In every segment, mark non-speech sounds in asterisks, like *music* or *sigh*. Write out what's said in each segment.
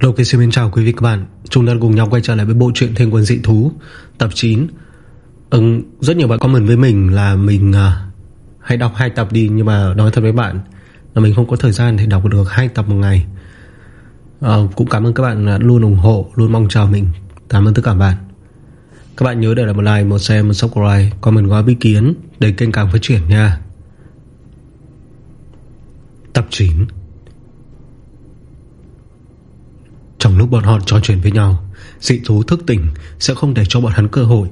Hello, xin chào quý vị các bạn. Chúng ta cùng nhau quay trở lại với bộ truyện Thiên quân dị thú Tập 9 ừ, Rất nhiều bạn comment với mình là mình à, uh, Hãy đọc hai tập đi Nhưng mà nói thật với bạn là Mình không có thời gian để đọc được hai tập một ngày. Uh, Cũng cảm ơn các bạn à, luôn ủng hộ Luôn mong chờ mình. Cảm ơn tất cả bạn. Các bạn nhớ để lại một like, một share, một subscribe Comment gói ý kiến để kênh càng phát triển nha. Tập 9 Trong lúc bọn họ trò chuyện với nhau, Dị thú thức tỉnh Sẽ không để cho bọn hắn cơ hội,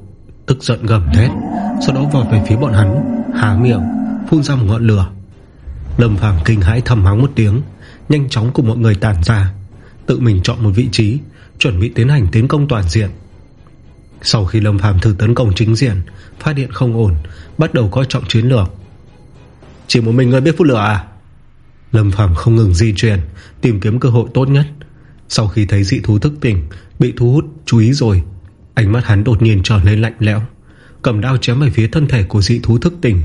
Tức giận gầm thét, Sau đó vọt về phía bọn hắn, Há miệng, Phun ra một ngọn lửa. Lâm Phàm kinh hãi thầm mắng một tiếng, Nhanh chóng cùng mọi người tản ra, Tự mình chọn một vị trí, Chuẩn bị tiến hành tiến công toàn diện. Sau khi Lâm Phàm thử tấn công chính diện, Phát hiện không ổn, Bắt đầu coi trọng chiến lược. Chỉ một mình người biết phút lửa à? Lâm Phàm không ngừng di chuyển, Tìm kiếm cơ hội tốt nhất sau khi thấy dị thú thức tỉnh, Bị thu hút, chú ý rồi. Ánh mắt hắn đột nhiên trở lên lạnh lẽo. Cầm đao chém về phía thân thể của dị thú thức tỉnh.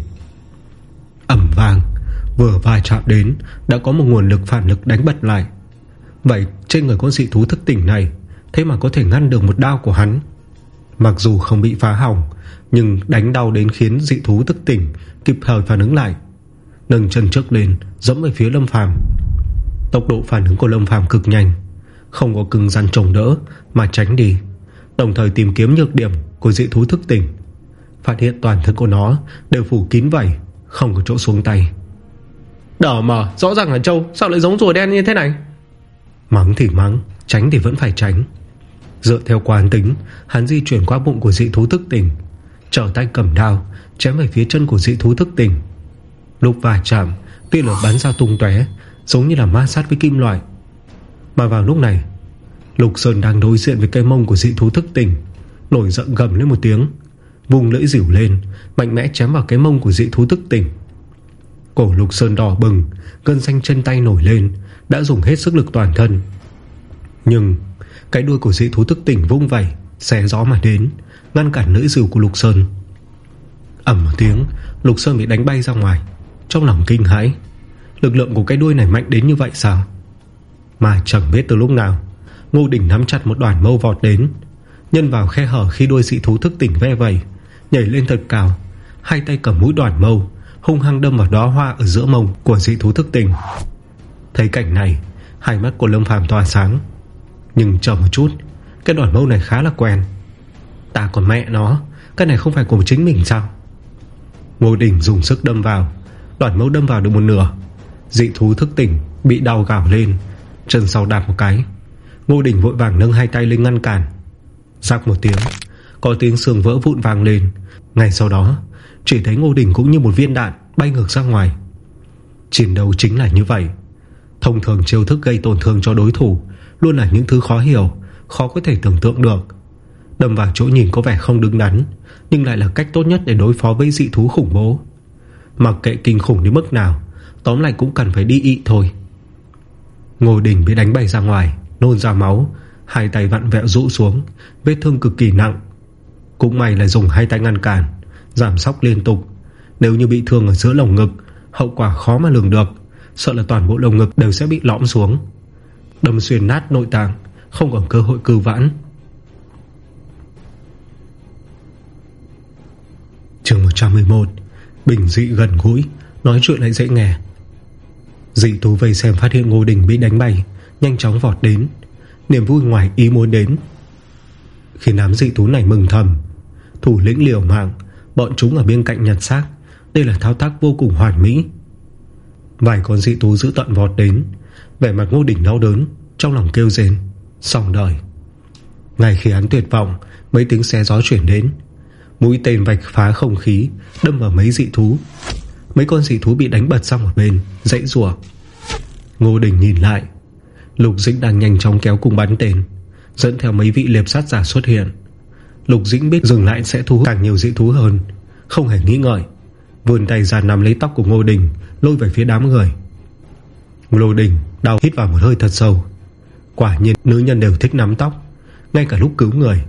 Ẩm vàng. Vừa vài chạm đến, Đã có một nguồn lực phản lực đánh bật lại. Vậy, trên người con dị thú thức tỉnh này, Thế mà có thể ngăn được một đao của hắn? Mặc dù không bị phá hỏng, Nhưng đánh đau đến khiến dị thú thức tỉnh Kịp thời phản ứng lại. Nâng chân trước lên, Dẫm về phía Lâm Phàm. Tốc độ phản ứng của Lâm Phàm cực nhanh không có cưng răn trồng đỡ Mà tránh đi Đồng thời tìm kiếm nhược điểm của dị thú thức tỉnh. Phát hiện toàn thân của nó Đều phủ kín vảy Không có chỗ xuống tay. Đỏ mở rõ ràng là trâu Sao lại giống rùa đen như thế này? Mắng thì mắng Tránh thì vẫn phải tránh. Dựa theo quán tính Hắn di chuyển qua bụng của dị thú thức tỉnh Trở tay cầm đao Chém về phía chân của dị thú thức tỉnh. Lúc va chạm Tia lửa bắn ra tung tóe Giống như là ma sát với kim loại mà vào lúc này, Lục Sơn đang đối diện với cây mông của dị thú thức tỉnh, Nổi giận gầm lên một tiếng, Vùng lưỡi dỉu lên, Mạnh mẽ chém vào cái mông của dị thú thức tỉnh. Cổ Lục Sơn đỏ bừng, Gân xanh chân tay nổi lên, Đã dùng hết sức lực toàn thân. Nhưng Cái đuôi của dị thú thức tỉnh vung vẩy, Xé gió mà đến, Ngăn cản lưỡi dìu của Lục Sơn. Ẩm một tiếng, Lục Sơn bị đánh bay ra ngoài, Trong lòng kinh hãi. Lực lượng của cái đuôi này mạnh đến như vậy sao? Mà chẳng biết từ lúc nào, Ngô Đình nắm chặt một đoàn mâu vọt đến. Nhân vào khe hở khi đuôi dị thú thức tỉnh ve vầy, Nhảy lên thật cao, Hai tay cầm mũi đoàn mâu, Hung hăng đâm vào đó hoa ở giữa mông Của dị thú thức tỉnh. Thấy cảnh này, Hai mắt của Lâm Phàm tỏa sáng. Nhưng chờ một chút, Cái đoàn mâu này khá là quen. Ta còn mẹ nó, Cái này không phải của chính mình sao? Ngô Đình dùng sức đâm vào, Đoàn mâu đâm vào được một nửa. Dị thú thức tỉnh Bị đau gạo lên. Chân sau đạp một cái. Ngô Đình vội vàng nâng hai tay lên ngăn cản. Rắc một tiếng, Có tiếng xương vỡ vụn vàng lên. Ngay sau đó, Chỉ thấy Ngô Đình cũng như một viên đạn Bay ngược ra ngoài. Chiến đấu chính là như vậy. Thông thường chiêu thức gây tổn thương cho đối thủ Luôn là những thứ khó hiểu, Khó có thể tưởng tượng được. Đâm vào chỗ nhìn có vẻ không đứng đắn, Nhưng lại là cách tốt nhất để đối phó với dị thú khủng bố. Mặc kệ kinh khủng đến mức nào, Tóm lại cũng cần phải đi ị thôi. Ngô Đình bị đánh bay ra ngoài, Nôn ra máu, Hai tay vặn vẹo rũ xuống, Vết thương cực kỳ nặng. Cũng may là dùng hai tay ngăn cản, Giảm sóc liên tục. Nếu như bị thương ở giữa lồng ngực, Hậu quả khó mà lường được, Sợ là toàn bộ lồng ngực đều sẽ bị lõm xuống. Đâm xuyên nát nội tạng, Không còn cơ hội cư vãn. Trường 111 Bình dị gần gũi, Nói chuyện lại dễ nghe. Dị thú vây xem phát hiện Ngô Đình bị đánh bay, Nhanh chóng vọt đến. Niềm vui ngoài ý muốn đến. Khi đám dị thú này mừng thầm, Thủ lĩnh liều mạng, Bọn chúng ở bên cạnh nhặt xác. Đây là thao tác vô cùng hoàn mỹ. Vài con dị thú giữ tận vọt đến, Vẻ mặt Ngô Đình đau đớn, Trong lòng kêu rên Xong đời. Ngay khi hắn tuyệt vọng, Mấy tiếng xe gió chuyển đến. Mũi tên vạch phá không khí, Đâm vào mấy dị thú. Mấy con dị thú bị đánh bật sang một bên, Dãy rùa Ngô Đình nhìn lại. Lục Dĩnh đang nhanh chóng kéo cung bắn tên, Dẫn theo mấy vị liệp sát giả xuất hiện. Lục Dĩnh biết dừng lại sẽ thu hút càng nhiều dị thú hơn, Không hề nghĩ ngợi. Vườn tay ra nắm lấy tóc của Ngô Đình, Lôi về phía đám người. Ngô Đình đau hít vào một hơi thật sâu. Quả nhiên, nữ nhân đều thích nắm tóc, Ngay cả lúc cứu người,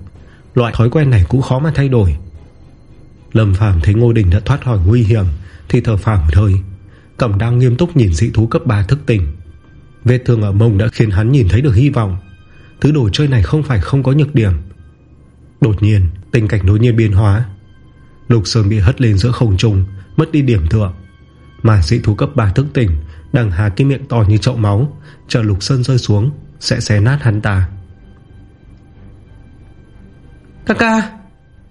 Loại thói quen này cũng khó mà thay đổi. Lâm Phàm thấy Ngô Đình đã thoát khỏi nguy hiểm thì thở phào một hơi. Cẩm đang nghiêm túc nhìn dị thú cấp 3 thức tỉnh. Vết thương ở mông đã khiến hắn nhìn thấy được hy vọng. Thứ đồ chơi này không phải không có nhược điểm. Đột nhiên, Tình cảnh đối nhiên biến hóa. Lục Sơn bị hất lên giữa không trung, Mất đi điểm thượng Mà dị thú cấp 3 thức tỉnh Đang há cái miệng to như chậu máu, Chờ Lục Sơn rơi xuống, Sẽ xé nát hắn ta. Các ca!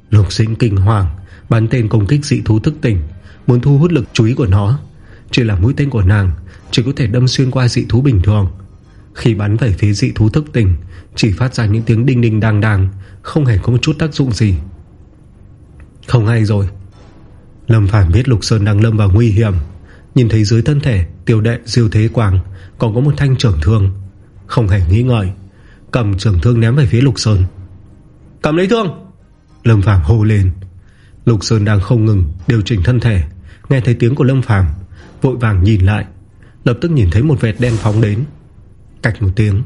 Lục sinh kinh hoàng, Bắn tên công kích dị thú thức tỉnh. Muốn thu hút lực chú ý của nó Chỉ là mũi tên của nàng Chỉ có thể đâm xuyên qua dị thú bình thường. Khi bắn về phía dị thú thức tỉnh Chỉ phát ra những tiếng đinh đinh đàng đàng, Không hề có một chút tác dụng gì. Không hay rồi. Lâm Phàm biết Lục Sơn đang lâm vào nguy hiểm. Nhìn thấy dưới thân thể Tiểu đệ diêu thế quảng Còn có một thanh trưởng thương. Không hề nghĩ ngợi Cầm trưởng thương ném về phía Lục Sơn. Cầm lấy thương! Lâm Phàm hô lên. Lục Sơn đang không ngừng điều chỉnh thân thể. Nghe thấy tiếng của Lâm Phàm Vội vàng nhìn lại Lập tức nhìn thấy một vệt đen phóng đến. Cạch một tiếng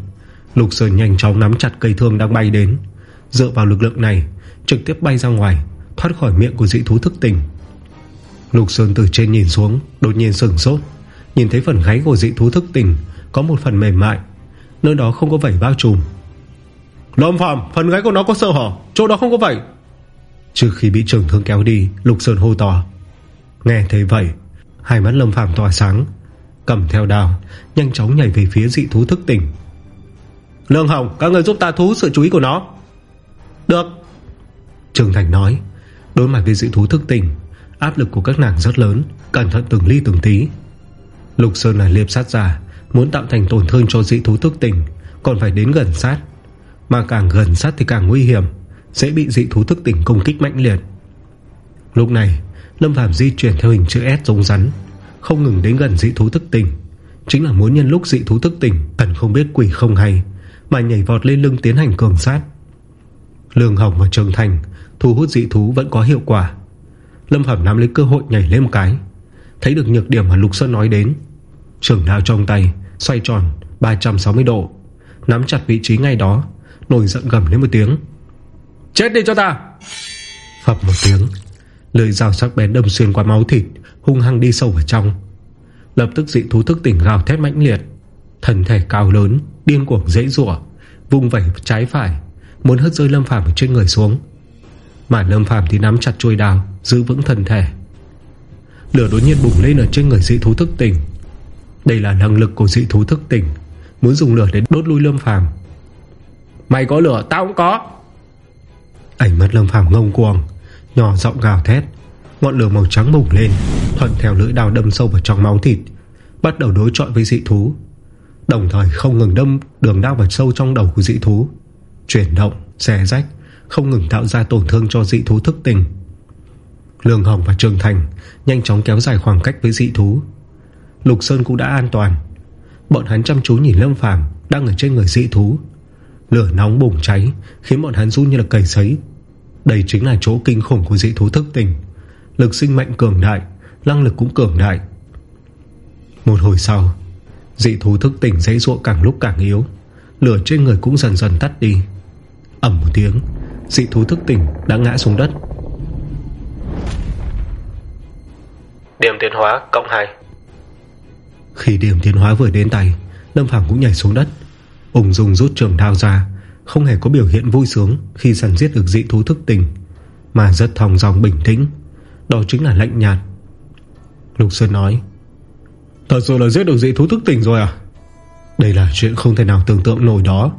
Lục Sơn nhanh chóng nắm chặt cây thương đang bay đến. Dựa vào lực lượng này Trực tiếp bay ra ngoài Thoát khỏi miệng của dị thú thức tỉnh. Lục Sơn từ trên nhìn xuống Đột nhiên sừng sốt Nhìn thấy phần gáy của dị thú thức tỉnh Có một phần mềm mại Nơi đó không có vảy bao trùm. Lâm Phạm phần gáy của nó có sơ hở Chỗ đó không có vảy. Trước khi bị trường thương kéo đi Lục Sơn hô to Nghe thấy vậy, Hai mắt Lâm Phạm tỏa sáng, Cầm theo đào Nhanh chóng nhảy về phía dị thú thức tỉnh. Lương Hồng, Các người giúp ta thu hút sự chú ý của nó. Được. Trường Thành nói, Đối mặt với dị thú thức tỉnh, Áp lực của các nàng rất lớn, Cẩn thận từng ly từng tí. Lục Sơn là liệp sát giả, Muốn tạo thành tổn thương cho dị thú thức tỉnh, Còn phải đến gần sát. Mà càng gần sát thì càng nguy hiểm Sẽ bị dị thú thức tỉnh công kích mạnh liệt. Lúc này Lâm Phàm di chuyển theo hình chữ S giống rắn Không ngừng đến gần dị thú thức tỉnh. Chính là muốn nhân lúc dị thú thức tỉnh Cần không biết quỷ không hay Mà nhảy vọt lên lưng tiến hành cường sát. Lương Hồng và Trường Thành Thu hút dị thú vẫn có hiệu quả. Lâm Phàm nắm lấy cơ hội nhảy lên một cái Thấy được nhược điểm mà Lục Sơn nói đến. Trường đao trong tay Xoay tròn 360 độ Nắm chặt vị trí ngay đó Nổi giận gầm lên một tiếng. Chết đi cho ta! Phập một tiếng Lưỡi dao sắc bén đâm xuyên qua máu thịt Hung hăng đi sâu vào trong. Lập tức dị thú thức tỉnh gào thét mãnh liệt. Thần thể cao lớn Điên cuồng dễ rủa Vùng vẩy trái phải Muốn hất rơi Lâm Phàm trên người xuống. Mà Lâm Phàm thì nắm chặt chuôi đào Giữ vững thần thể. Lửa đột nhiên bùng lên ở trên người dị thú thức tỉnh. Đây là năng lực của dị thú thức tỉnh Muốn dùng lửa để đốt lui Lâm Phàm. Mày có lửa tao cũng có. Ảnh mắt Lâm Phàm ngông cuồng Nhỏ giọng gào thét. Ngọn lửa màu trắng bùng lên Thuận theo lưỡi đào đâm sâu vào trong máu thịt Bắt đầu đối trọi với dị thú. Đồng thời không ngừng đâm đường đao vào sâu trong đầu của dị thú. Chuyển động, xé rách Không ngừng tạo ra tổn thương cho dị thú thức tình Lương Hồng và Trường Thành Nhanh chóng kéo dài khoảng cách với dị thú. Lục Sơn cũng đã an toàn. Bọn hắn chăm chú nhìn Lâm Phàm Đang ở trên người dị thú. Lửa nóng bùng cháy Khiến bọn hắn run như là cầy sấy. Đây chính là chỗ kinh khủng của dị thú thức tình Lực sinh mạnh cường đại Năng lực cũng cường đại. Một hồi sau Dị thú thức tỉnh dãy ruộng càng lúc càng yếu. Lửa trên người cũng dần dần tắt đi. Ẩm một tiếng Dị thú thức tỉnh đã ngã xuống đất. Điểm tiến hóa cộng 2 Khi điểm tiến hóa vừa đến tay Lâm Phàm cũng nhảy xuống đất Ung dung rút trường đao ra không hề có biểu hiện vui sướng Khi săn giết được dị thú thức tình, Mà rất thong dòng bình tĩnh. Đó chính là lạnh nhạt. Lục Sơn nói, Thật sự là giết được dị thú thức tình rồi à? Đây là chuyện không thể nào tưởng tượng nổi đó.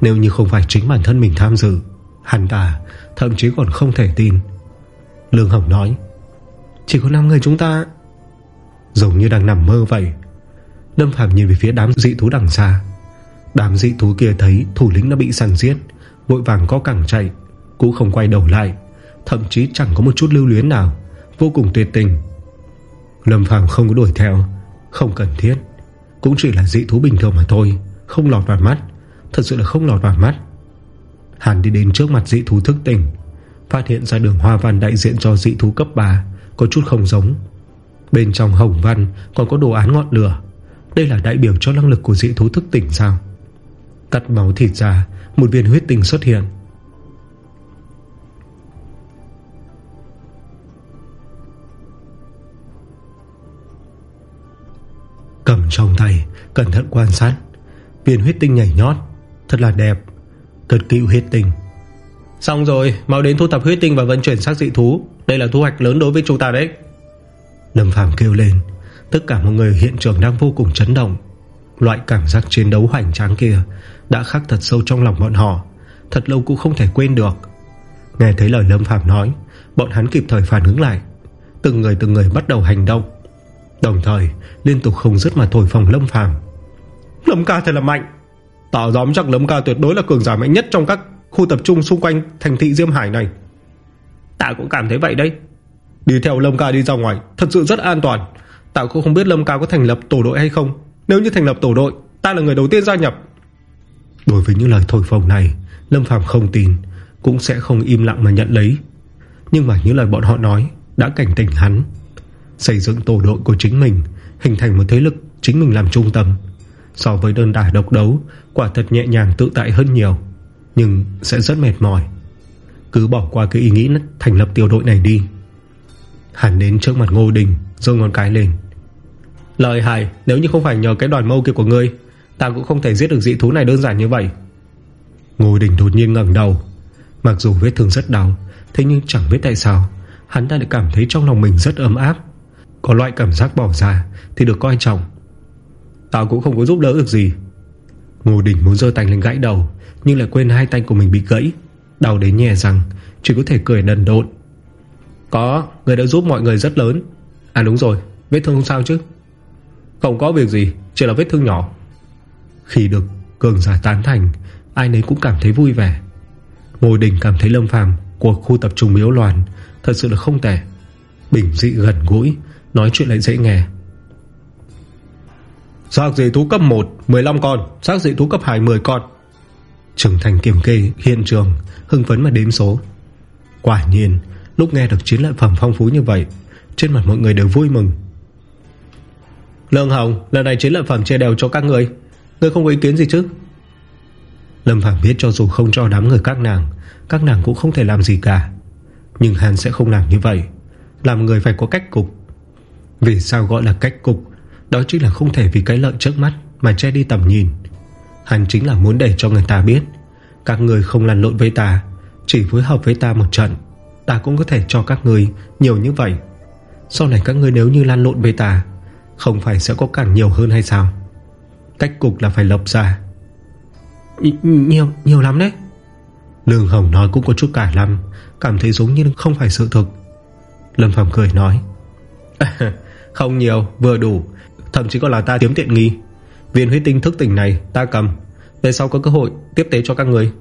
Nếu như không phải chính bản thân mình tham dự Hắn ta Thậm chí còn không thể tin. Lương Hồng nói, Chỉ có 5 người chúng ta. Giống như đang nằm mơ vậy, Lâm Phạm nhìn về phía đám dị thú đằng xa. Đám dị thú kia thấy thủ lĩnh đã bị săn giết, Vội vàng có cẳng chạy Cũng không quay đầu lại. Thậm chí chẳng có một chút lưu luyến nào, Vô cùng tuyệt tình. Lâm Phàm không có đuổi theo, Không cần thiết. Cũng chỉ là dị thú bình thường mà thôi, Không lọt vào mắt, Thật sự là không lọt vào mắt. Hắn đi đến trước mặt dị thú thức tỉnh, Phát hiện ra đường hoa văn đại diện cho dị thú cấp 3 Có chút không giống. Bên trong hồng văn còn có đồ án ngọn lửa. Đây là đại biểu cho năng lực của dị thú thức tỉnh sao? Cắt máu thịt ra Một viên huyết tinh xuất hiện. Cầm trong tay Cẩn thận quan sát. Viên huyết tinh nhảy nhót Thật là đẹp Cất cựu huyết tinh. Xong rồi mau đến thu thập huyết tinh và vận chuyển xác dị thú. Đây là thu hoạch lớn đối với chúng ta đấy. Lâm Phàm kêu lên Tất cả mọi người hiện trường đang vô cùng chấn động Loại cảm giác chiến đấu hoành tráng kia Đã khắc thật sâu trong lòng bọn họ Thật lâu cũng không thể quên được. Nghe thấy lời Lâm Phàm nói Bọn hắn kịp thời phản ứng lại. Từng người từng người bắt đầu hành động. Đồng thời liên tục không dứt mà thổi phòng Lâm Phàm. Lâm ca thật là mạnh. Tỏ dám chắc Lâm ca tuyệt đối là cường giả mạnh nhất Trong các khu tập trung xung quanh thành thị Diêm Hải này. Ta cũng cảm thấy vậy đấy. Đi theo Lâm ca đi ra ngoài Thật sự rất an toàn. Ta cũng không biết Lâm ca có thành lập tổ đội hay không nếu như thành lập tổ đội, Ta là người đầu tiên gia nhập. Đối với những lời thổi phồng này, Lâm Phàm không tin, Cũng sẽ không im lặng mà nhận lấy. Nhưng mà những lời bọn họ nói Đã cảnh tỉnh hắn. Xây dựng tổ đội của chính mình, Hình thành một thế lực chính mình làm trung tâm. So với đơn đả độc đấu, Quả thật nhẹ nhàng tự tại hơn nhiều, Nhưng sẽ rất mệt mỏi. Cứ bỏ qua cái ý nghĩ thành lập tiểu đội này đi. Hắn đến trước mặt Ngô Đình Rồi ngón cái lên. Lời hài nếu như không phải nhờ cái đoàn mâu kia của ngươi Ta cũng không thể giết được dị thú này đơn giản như vậy. Ngô Đình đột nhiên ngẩng đầu. Mặc dù vết thương rất đau Thế nhưng chẳng biết tại sao Hắn đã cảm thấy trong lòng mình rất ấm áp. Có loại cảm giác bỏ ra Thì được coi trọng. Tao cũng không có giúp đỡ được gì. Ngô Đình muốn dơ tay lên gãy đầu Nhưng lại quên hai tay của mình bị gãy Đau đến nhè rằng Chỉ có thể cười đần độn. Có, người đã giúp mọi người rất lớn. À đúng rồi, vết thương không sao chứ? Không có việc gì, chỉ là vết thương nhỏ. Khi được cường giả tán thành Ai nấy cũng cảm thấy vui vẻ. Ngô Đình cảm thấy lâm phàm Của khu tập trung miếu loàn Thật sự là không tệ. Bình dị gần gũi Nói chuyện lại dễ nghe. Xác dị thú cấp 1 15 con. Xác dị thú cấp 2 10 con. Trưởng thành kiểm kê hiện trường Hưng phấn mà đếm số. Quả nhiên lúc nghe được chiến lợi phẩm phong phú như vậy Trên mặt mọi người đều vui mừng Lương Hồng, Lần này chiến lợi phẩm chia đều cho các người. Người không có ý kiến gì chứ? Lâm Phạm biết cho dù không cho đám người các nàng Các nàng cũng không thể làm gì cả. Nhưng hắn sẽ không làm như vậy. Làm người phải có cách cục. Vì sao gọi là cách cục? Đó chính là không thể vì cái lợi trước mắt Mà che đi tầm nhìn. Hắn chính là muốn để cho người ta biết, Các người không lăn lộn với ta, Chỉ phối hợp với ta một trận, Ta cũng có thể cho các người nhiều như vậy. Sau này các người nếu như lan lộn với ta không phải sẽ có càng nhiều hơn hay sao? Cách cục là phải lập ra. Nhiều, nhiều lắm đấy. Lương Hồng nói cũng có chút cải lắm Cảm thấy giống như không phải sự thực. Lâm Phạm cười nói *laughs* Không nhiều, vừa đủ. Thậm chí còn là ta tiếm tiện nghi. Viên huyết tinh thức tỉnh này ta cầm. Về sau có cơ hội tiếp tế cho các người.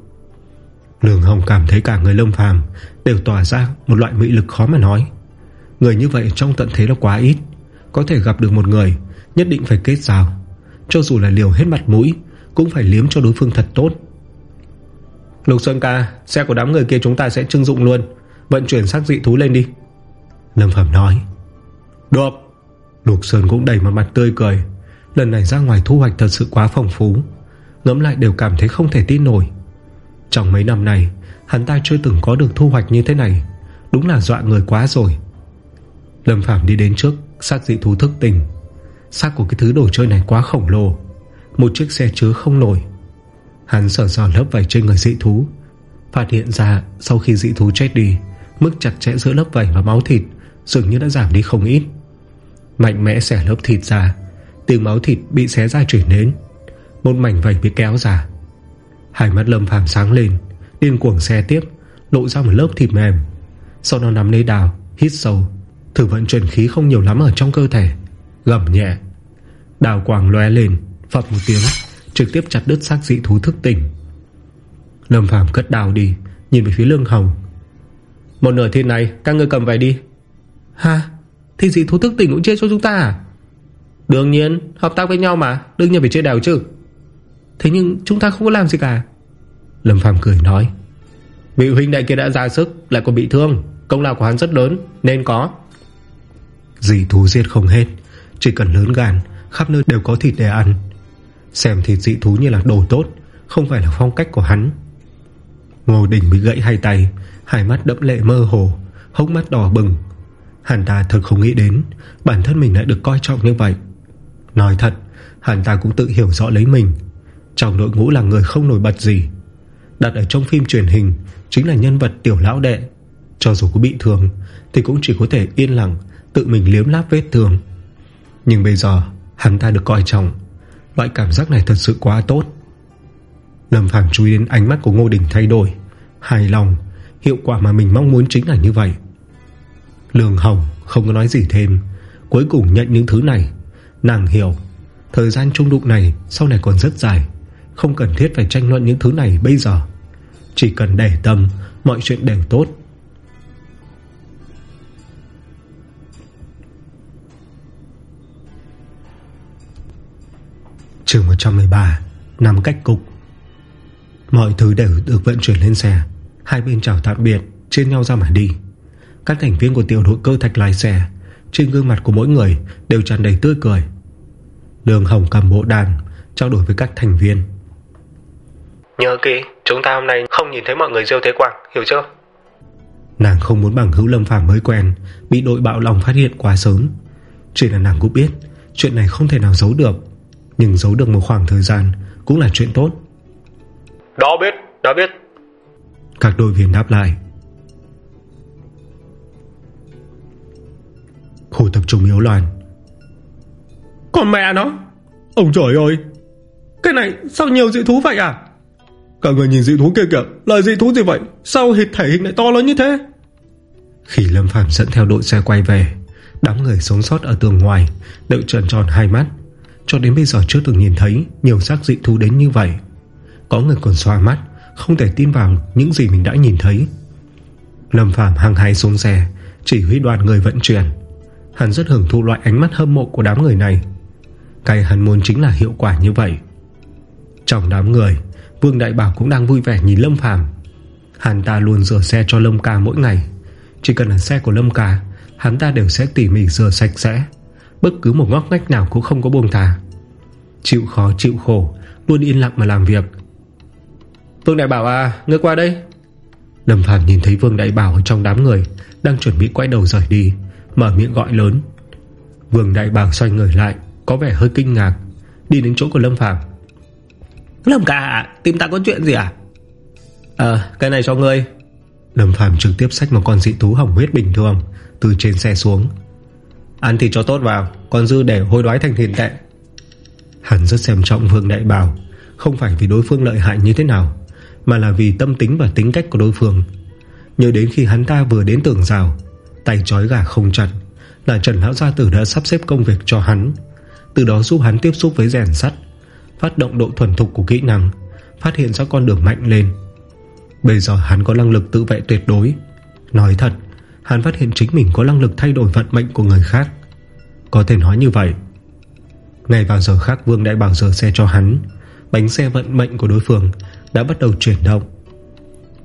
Lương Hồng cảm thấy cả người Lâm Phàm Đều tỏa ra một loại mỹ lực khó mà nói. Người như vậy trong tận thế là quá ít có thể gặp được một người, Nhất định phải kết giao. Cho dù là liều hết mặt mũi, cũng phải liếm cho đối phương thật tốt. Lục Sơn ca, Xe của đám người kia chúng ta sẽ trưng dụng luôn. Vận chuyển xác dị thú lên đi. Lâm Phẩm nói. Được. Lục Sơn cũng đầy mặt mặt tươi cười. Lần này ra ngoài thu hoạch thật sự quá phong phú. Ngẫm lại đều cảm thấy không thể tin nổi. Trong mấy năm này, Hắn ta chưa từng có được thu hoạch như thế này. Đúng là dọa người quá rồi. Lâm Phạm đi đến trước. Xác dị thú thức tình Xác của cái thứ đồ chơi này quá khổng lồ. Một chiếc xe chứa không nổi. Hắn sở sò lớp vảy trên người dị thú. Phát hiện ra sau khi dị thú chết đi, Mức chặt chẽ giữa lớp vảy và máu thịt Dường như đã giảm đi không ít. Mạnh mẽ xẻ lớp thịt ra, từ máu thịt bị xé ra chuyển đến Một mảnh vảy bị kéo ra. Hai mắt lâm phàm sáng lên, Điên cuồng xe tiếp, Lộ ra một lớp thịt mềm. Sau đó nắm lấy đào, Hít sâu. Thử vận chuyển khí không nhiều lắm ở trong cơ thể. Gầm nhẹ. Đào quàng lóe lên, Phập một tiếng, Trực tiếp chặt đứt xác dị thú thức tỉnh. Lâm Phàm cất đào đi, Nhìn về phía Lương Hồng. Một nửa thiên này, các ngươi cầm về đi. Ha Thì dị thú thức tỉnh cũng chia cho chúng ta à? Đương nhiên, hợp tác với nhau mà, Đương nhiên phải chia đều chứ. Thế nhưng chúng ta không có làm gì cả. Lâm Phàm cười nói. Vị huynh đại kia đã ra sức, Lại còn bị thương. Công lao của hắn rất lớn, Nên có. Dị thú giết không hết. Chỉ cần lớn gan, Khắp nơi đều có thịt để ăn. Xem thịt dị thú như là đồ tốt, Không phải là phong cách của hắn. Ngô Đình bị gãy hai tay, Hai mắt đẫm lệ mơ hồ, Hốc mắt đỏ bừng. Hắn ta thật không nghĩ đến, Bản thân mình lại được coi trọng như vậy. Nói thật, Hắn ta cũng tự hiểu rõ lấy mình. Trong đội ngũ là người không nổi bật gì. Đặt ở trong phim truyền hình, Chính là nhân vật tiểu lão đệ. Cho dù có bị thương, Thì cũng chỉ có thể yên lặng Tự mình liếm láp vết thương. Nhưng bây giờ, hắn ta được coi trọng. Loại cảm giác này thật sự quá tốt. Lâm Phàm chú ý đến ánh mắt của Ngô Đình thay đổi, Hài lòng. Hiệu quả mà mình mong muốn chính là như vậy. Lương Hồng không có nói gì thêm. Cuối cùng nhận những thứ này. Nàng hiểu, Thời gian trung đụng này sau này còn rất dài. Không cần thiết phải tranh luận những thứ này bây giờ. Chỉ cần để tâm, Mọi chuyện đều tốt. Trường 113 Nằm cách cục. Mọi thứ đều được vận chuyển lên xe. Hai bên chào tạm biệt Trên nhau ra mà đi. Các thành viên của tiểu đội cơ thạch lái xe Trên gương mặt của mỗi người Đều tràn đầy tươi cười. Đường Hồng cầm bộ đàn Trao đổi với các thành viên. Nhớ kỹ Chúng ta hôm nay không nhìn thấy mọi người rêu thế quảng Hiểu chưa? Nàng không muốn bằng hữu lâm phàm mới quen Bị đội bạo lòng phát hiện quá sớm. Chỉ là nàng cũng biết Chuyện này không thể nào giấu được Nhưng giấu được một khoảng thời gian Cũng là chuyện tốt. Đó biết, đã biết. Các đội viên đáp lại. Khu tập trung yếu loạn. Còn mẹ nó! Ông trời ơi! Cái này sao nhiều dị thú vậy à? Cả người nhìn dị thú kia kìa Là dị thú gì vậy? Sao hịt thể hình lại to lớn như thế? Khi Lâm Phàm dẫn theo đội xe quay về Đám người sống sót ở tường ngoài Đều tròn tròn hai mắt cho đến bây giờ chưa từng nhìn thấy Nhiều xác dị thú đến như vậy. Có người còn xoa mắt, Không thể tin vào những gì mình đã nhìn thấy. Lâm Phàm hăng hái xuống xe, Chỉ huy đoàn người vận chuyển. Hắn rất hưởng thụ loại ánh mắt hâm mộ của đám người này. Cái hắn muốn chính là hiệu quả như vậy. Trong đám người, Vương Đại Bảo cũng đang vui vẻ nhìn Lâm Phàm. Hắn ta luôn rửa xe cho Lâm Ca mỗi ngày. Chỉ cần là xe của Lâm Ca, Hắn ta đều sẽ tỉ mỉ rửa sạch sẽ. Bất cứ một ngóc ngách nào cũng không có buông thà. Chịu khó chịu khổ Luôn yên lặng mà làm việc. Vương Đại Bảo à Ngươi qua đây. Lâm Phàm nhìn thấy Vương Đại Bảo ở trong đám người Đang chuẩn bị quay đầu rời đi Mở miệng gọi lớn. Vương Đại Bảo xoay người lại Có vẻ hơi kinh ngạc Đi đến chỗ của Lâm Phàm. Lâm ca à, tìm ta có chuyện gì à? Ờ cái này cho ngươi. Lâm Phàm trực tiếp xách một con dị thú hỏng huyết bình thường Từ trên xe xuống Ăn thì cho tốt vào, Còn dư để hôi đoái thành tiền tệ. Hắn rất xem trọng Vương Đại Bảo, Không phải vì đối phương lợi hại như thế nào, Mà là vì tâm tính và tính cách của đối phương. Nhớ đến khi hắn ta vừa đến tường rào, Tay trói gà không chặt, Là Trần Lão Gia Tử đã sắp xếp công việc cho hắn. Từ đó giúp hắn tiếp xúc với rèn sắt, Phát động độ thuần thục của kỹ năng, Phát hiện ra con đường mạnh lên. Bây giờ hắn có năng lực tự vệ tuyệt đối. Nói thật Hắn phát hiện chính mình có năng lực thay đổi vận mệnh của người khác. Có thể nói như vậy. Ngay vào giờ khác Vương Đại Bảo giờ xe cho hắn. Bánh xe vận mệnh của đối phương Đã bắt đầu chuyển động.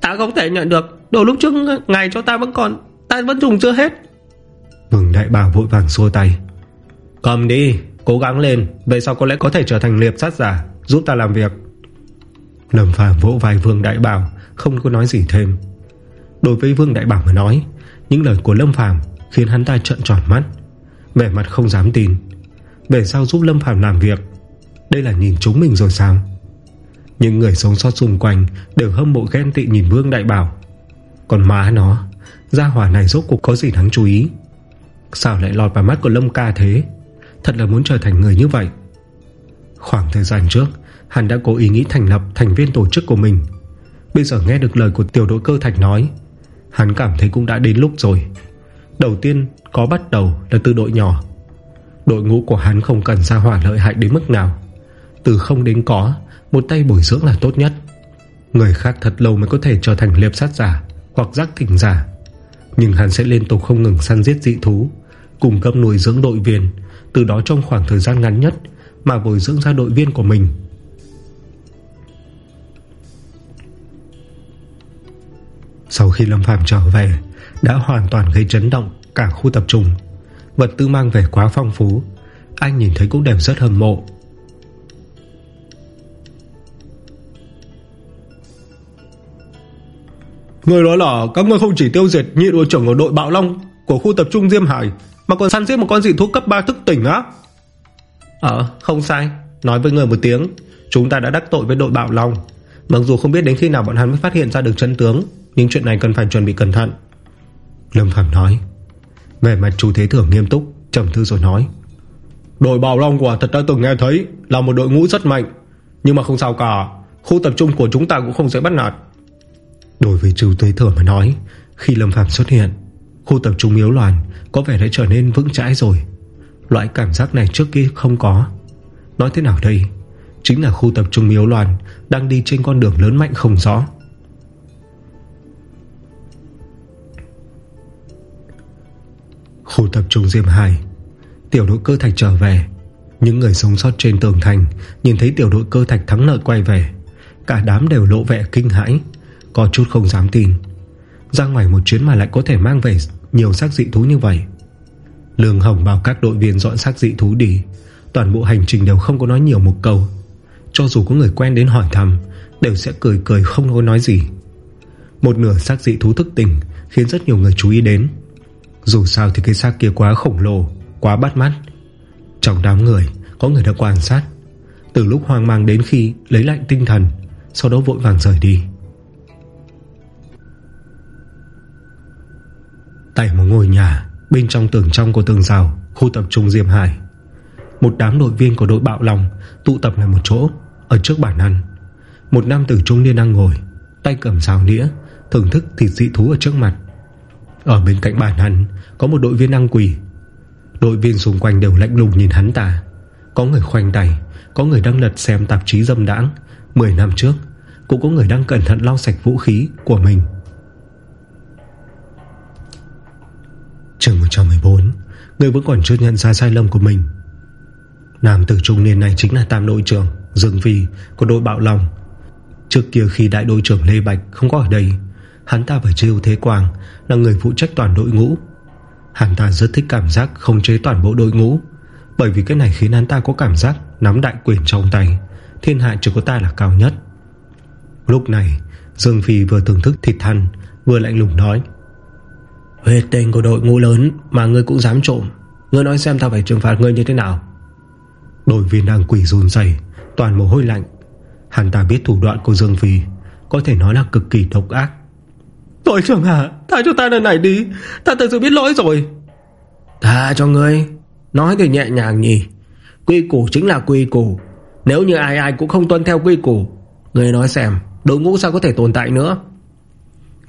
Ta không thể nhận được. Đồ lúc trước ngày cho ta vẫn còn Ta vẫn dùng chưa hết. Vương Đại Bảo vội vàng xua tay. Cầm đi Cố gắng lên. Vậy sau có lẽ có thể trở thành liệp sát giả Giúp ta làm việc. Lâm Phàm vỗ vai Vương Đại Bảo Không có nói gì thêm. Đối với Vương Đại Bảo mà nói những lời của Lâm Phàm khiến hắn ta trợn tròn mắt, Vẻ mặt không dám tin. Về sao giúp Lâm Phàm làm việc, Đây là nhìn chúng mình rồi sao? Những người sống sót xung quanh Đều hâm mộ ghen tị nhìn Vương Đại Bảo. Còn má nó, Gia hỏa này rốt cuộc có gì đáng chú ý? Sao lại lọt vào mắt của Lâm ca thế? Thật là muốn trở thành người như vậy. Khoảng thời gian trước, Hắn đã cố ý nghĩ thành lập thành viên tổ chức của mình. Bây giờ nghe được lời của tiểu đội cơ thạch nói Hắn cảm thấy cũng đã đến lúc rồi. Đầu tiên, có bắt đầu là từ đội nhỏ. Đội ngũ của hắn không cần ra hỏa lợi hại đến mức nào. Từ không đến có, Một tay bồi dưỡng là tốt nhất. Người khác thật lâu mới có thể trở thành liệp sát giả Hoặc giác thỉnh giả. Nhưng hắn sẽ liên tục không ngừng săn giết dị thú, Cung cấp nuôi dưỡng đội viên, Từ đó trong khoảng thời gian ngắn nhất Mà bồi dưỡng ra đội viên của mình. Sau khi Lâm Phàm trở về Đã hoàn toàn gây chấn động Cả khu tập trung. Vật tư mang về quá phong phú Anh nhìn thấy cũng đều rất hâm mộ. Người nói là các ngươi không chỉ tiêu diệt nhị đội trưởng của đội Bạo Long Của khu tập trung Diêm Hải Mà còn săn giết một con dị thú cấp 3 thức tỉnh á. Ờ không sai. Nói với người một tiếng Chúng ta đã đắc tội với đội Bạo Long. Mặc dù không biết đến khi nào bọn hắn mới phát hiện ra được chân tướng nhưng chuyện này cần phải chuẩn bị cẩn thận. Lâm Phạm nói. Về mặt chú Thế Thưởng nghiêm túc, trầm thư rồi nói. Đội Bảo Long quả thật đã từng nghe thấy Là một đội ngũ rất mạnh, Nhưng mà không sao cả. Khu tập trung của chúng ta cũng không dễ bắt nạt. Đối với chú Thế Thưởng mà nói, Khi Lâm Phạm xuất hiện, Khu tập trung miếu loạn Có vẻ đã trở nên vững chãi rồi. Loại cảm giác này trước kia không có. Nói thế nào đây? Chính là khu tập trung miếu loạn Đang đi trên con đường lớn mạnh không rõ. Khu tập trung Diêm Hải Tiểu đội cơ thạch trở về. Những người sống sót trên tường thành Nhìn thấy tiểu đội cơ thạch thắng lợi quay về. Cả đám đều lộ vẻ kinh hãi, Có chút không dám tin. Ra ngoài một chuyến mà lại có thể mang về Nhiều xác dị thú như vậy. Lương Hồng bảo các đội viên dọn xác dị thú đi. Toàn bộ hành trình đều không có nói nhiều một câu. Cho dù có người quen đến hỏi thăm, Đều sẽ cười cười không có nói gì. Một nửa xác dị thú thức tỉnh Khiến rất nhiều người chú ý đến. Dù sao thì cái xác kia quá khổng lồ, Quá bắt mắt. Trong đám người, có người đã quan sát. Từ lúc hoang mang đến khi lấy lại tinh thần, Sau đó vội vàng rời đi. Tại một ngôi nhà, Bên trong tường trong của tường rào, Khu tập trung Diêm Hải. Một đám đội viên của đội bạo lòng Tụ tập lại một chỗ, Ở trước bàn ăn. Một nam tử trung niên đang ngồi, Tay cầm rào nĩa, Thưởng thức thịt dị thú ở trước mặt. Ở bên cạnh bàn ăn có một đội viên ăn quỳ. Đội viên xung quanh đều lạnh lùng nhìn hắn ta. Có người khoanh tay, Có người đang lật xem tạp chí dâm đãng. 10 năm trước, Cũng có người đang cẩn thận lau sạch vũ khí của mình. Trường 114 Người vẫn còn chưa nhận ra sai lầm của mình. Nam tử trung niên này chính là tam đội trưởng Dương Phi của đội Bạo Long. Trước kia khi đại đội trưởng Lê Bạch Không có ở đây, Hắn ta phải chiêu Thế Quang Là người phụ trách toàn đội ngũ. Hắn ta rất thích cảm giác không chế toàn bộ đội ngũ. Bởi vì cái này khiến hắn ta có cảm giác Nắm đại quyền trong tay. Thiên hạ chỉ có ta là cao nhất. Lúc này, Dương Phi vừa thưởng thức thịt thăn Vừa lạnh lùng nói. Huyết tình của đội ngũ lớn Mà ngươi cũng dám trộm. Ngươi nói xem ta phải trừng phạt ngươi như thế nào. Đội viên đang quỷ run dày Toàn mồ hôi lạnh. Hắn ta biết thủ đoạn của Dương Phi, Có thể nói là cực kỳ độc ác. Đội trưởng à Tha cho ta lần này đi. Ta thật sự biết lỗi rồi. Tha cho ngươi. Nói thì nhẹ nhàng nhỉ. Quy củ chính là quy củ. Nếu như ai ai cũng không tuân theo quy củ Ngươi nói xem Đội ngũ sao có thể tồn tại nữa?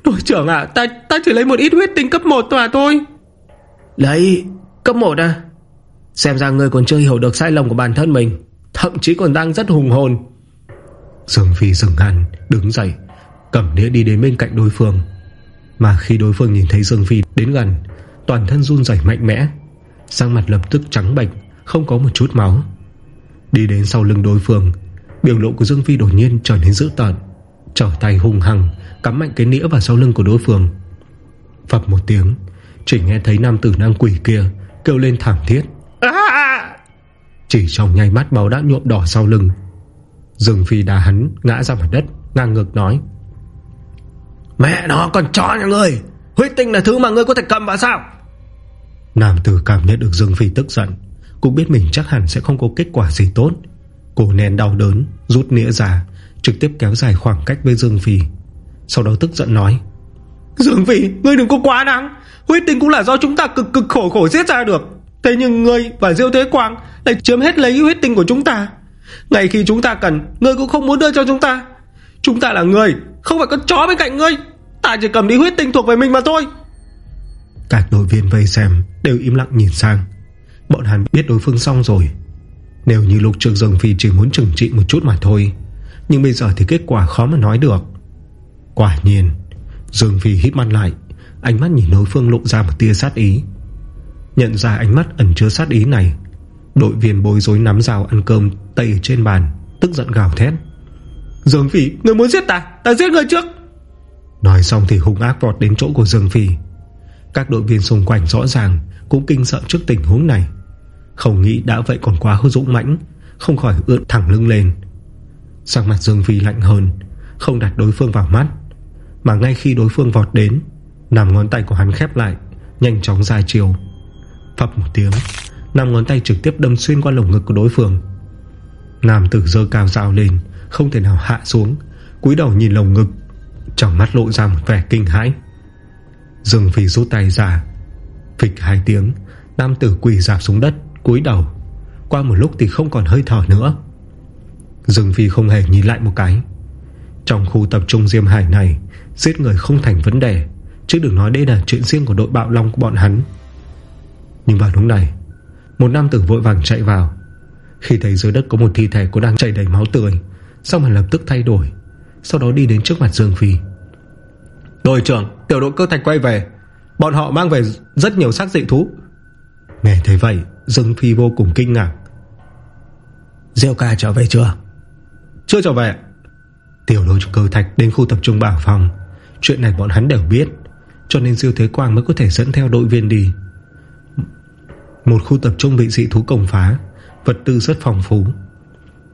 Đội trưởng à ta, ta chỉ lấy một ít huyết tinh cấp 1 mà thôi. Lấy Cấp 1 à? Xem ra ngươi còn chưa hiểu được sai lầm của bản thân mình Thậm chí còn đang rất hùng hồn. Dương Phi dừng hẳn Đứng dậy Cầm đĩa đi đến bên cạnh đối phương Mà khi đối phương nhìn thấy Dương Phi đến gần Toàn thân run rẩy mạnh mẽ. Sang mặt lập tức trắng bệnh Không có một chút máu. Đi đến sau lưng đối phương Biểu lộ của Dương Phi đột nhiên trở nên dữ tợn Trở tay hung hăng Cắm mạnh cái nĩa vào sau lưng của đối phương. Phập một tiếng Chỉ nghe thấy nam tử đang quỷ kia Kêu lên thảm thiết. Chỉ trong nháy mắt máu đã nhuộm đỏ sau lưng. Dương Phi đá hắn ngã ra mặt đất Ngang ngược nói Mẹ nó còn chó nhà ngươi. Huyết tinh là thứ mà ngươi có thể cầm vào sao? Nam tử cảm nhận được Dương Phi tức giận. Cũng biết mình chắc hẳn sẽ không có kết quả gì tốt. Cổ nén đau đớn, Rút nĩa ra, Trực tiếp kéo dài khoảng cách với Dương Phi. Sau đó tức giận nói, Dương Phi, ngươi đừng có quá đáng. Huyết tinh cũng là do chúng ta cực cực khổ khổ giết ra được. Thế nhưng ngươi và Diêu Thế Quang Lại chiếm hết lấy huyết tinh của chúng ta. Ngày khi chúng ta cần, Ngươi cũng không muốn đưa cho chúng ta. Chúng ta là người, Không phải con chó bên cạnh ngươi. Ta chỉ cầm đi huyết tinh thuộc về mình mà thôi. Các đội viên vây xem Đều im lặng nhìn sang. Bọn hắn biết đối phương xong rồi. Nếu như lục trường Dương Phi chỉ muốn trừng trị một chút mà thôi, Nhưng bây giờ thì kết quả khó mà nói được. Quả nhiên, Dương Phi hít mắt lại, Ánh mắt nhìn đối phương lộ ra một tia sát ý. Nhận ra ánh mắt ẩn chứa sát ý này, Đội viên bối rối nắm rào ăn cơm Tây trên bàn, Tức giận gào thét. Dương Phi, người muốn giết ta Ta giết người trước. Nói xong thì hung ác vọt đến chỗ của Dương Phi. Các đội viên xung quanh rõ ràng Cũng kinh sợ trước tình huống này. Không nghĩ đã vậy còn quá dũng mãnh, Không khỏi ướt thẳng lưng lên. Sang mặt Dương Phi lạnh hơn, Không đặt đối phương vào mắt. Mà ngay khi đối phương vọt đến, Nằm ngón tay của hắn khép lại, Nhanh chóng ra chiều. Phập một tiếng Nằm ngón tay trực tiếp đâm xuyên qua lồng ngực của đối phương. Nam tử dơ cao dao lên không thể nào hạ xuống. Cúi đầu nhìn lồng ngực, Trong mắt lộ ra một vẻ kinh hãi. Dương Phi rút tay ra, Phịch hai tiếng, Nam tử quỳ dạp xuống đất, cúi đầu. Qua một lúc thì không còn hơi thở nữa. Dương Phi không hề nhìn lại một cái. Trong khu tập trung Diêm Hải này, Giết người không thành vấn đề, Chứ đừng nói đây là chuyện riêng của đội bạo long của bọn hắn. Nhưng vào lúc này, Một nam tử vội vàng chạy vào. Khi thấy dưới đất có một thi thể Cô đang chảy đầy máu tươi Xong mà lập tức thay đổi? Sau đó đi đến trước mặt Dương Phi. Đội trưởng Tiểu đội cơ thạch quay về. Bọn họ mang về rất nhiều xác dị thú. Nghe thấy vậy Dương Phi vô cùng kinh ngạc. Diêu ca trở về chưa? Chưa trở về. Tiểu đội cơ thạch đến khu tập trung bảo phòng. Chuyện này bọn hắn đều biết Cho nên Diêu Thế Quang mới có thể dẫn theo đội viên đi. Một khu tập trung bị dị thú công phá Vật tư rất phong phú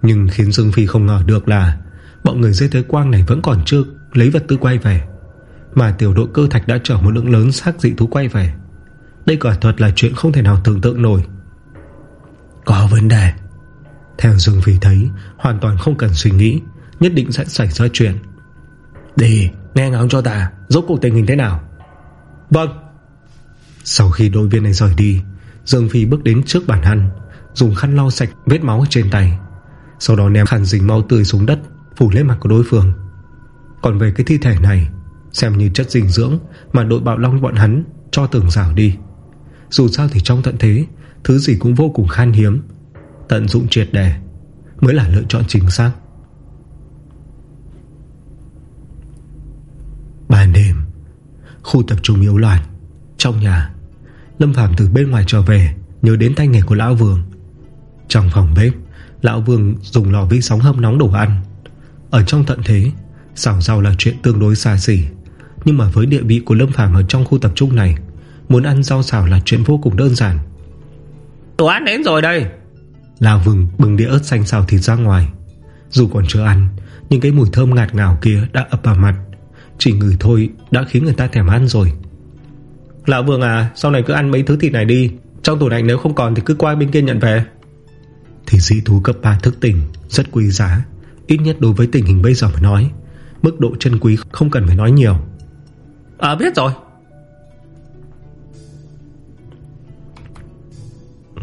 nhưng khiến Dương Phi không ngờ được là Bọn người dưới tới Quang này vẫn còn chưa Lấy vật tư quay về. Mà tiểu đội cơ thạch đã chở một lượng lớn xác dị thú quay về. Đây quả thật là chuyện không thể nào tưởng tượng nổi. Có vấn đề. Theo Dương Phi thấy, Hoàn toàn không cần suy nghĩ, Nhất định sẽ xảy ra chuyện. Đi, nghe ngóng cho ta, Rốt cuộc tình hình thế nào? Vâng. Sau khi đội viên này rời đi, Dương Phi bước đến trước bàn ăn, Dùng khăn lau sạch vết máu trên tay. Sau đó ném khăn dính mau tươi xuống đất, Phủ lên mặt của đối phương. Còn về cái thi thể này, Xem như chất dinh dưỡng Mà đội bạo long bọn hắn cho tường rào đi. Dù sao thì trong tận thế, Thứ gì cũng vô cùng khan hiếm, Tận dụng triệt đề Mới là lựa chọn chính xác. Ban đêm, Khu tập trung yếu loạn Trong nhà. Lâm phàm từ bên ngoài trở về, Nhớ đến tay nghề của Lão Vương. Trong phòng bếp Lão Vương dùng lò vi sóng hâm nóng đồ ăn. Ở trong tận thế Xào rau là chuyện tương đối xa xỉ. Nhưng mà với địa vị của Lâm Phàm ở trong khu tập trung này Muốn ăn rau xào là chuyện vô cùng đơn giản. Đồ ăn đến rồi đây. Lão Vương bừng đĩa ớt xanh xào thịt ra ngoài. Dù còn chưa ăn Nhưng cái mùi thơm ngạt ngào kia đã ập vào mặt. Chỉ ngửi thôi đã khiến người ta thèm ăn rồi. Lão Vương à Sau này cứ ăn mấy thứ thịt này đi. Trong tủ lạnh nếu không còn thì cứ qua bên kia nhận về Thì dị thú cấp 3 thức tỉnh Rất quý giá. Ít nhất đối với tình hình bây giờ mà nói Mức độ chân quý không cần phải nói nhiều. À biết rồi.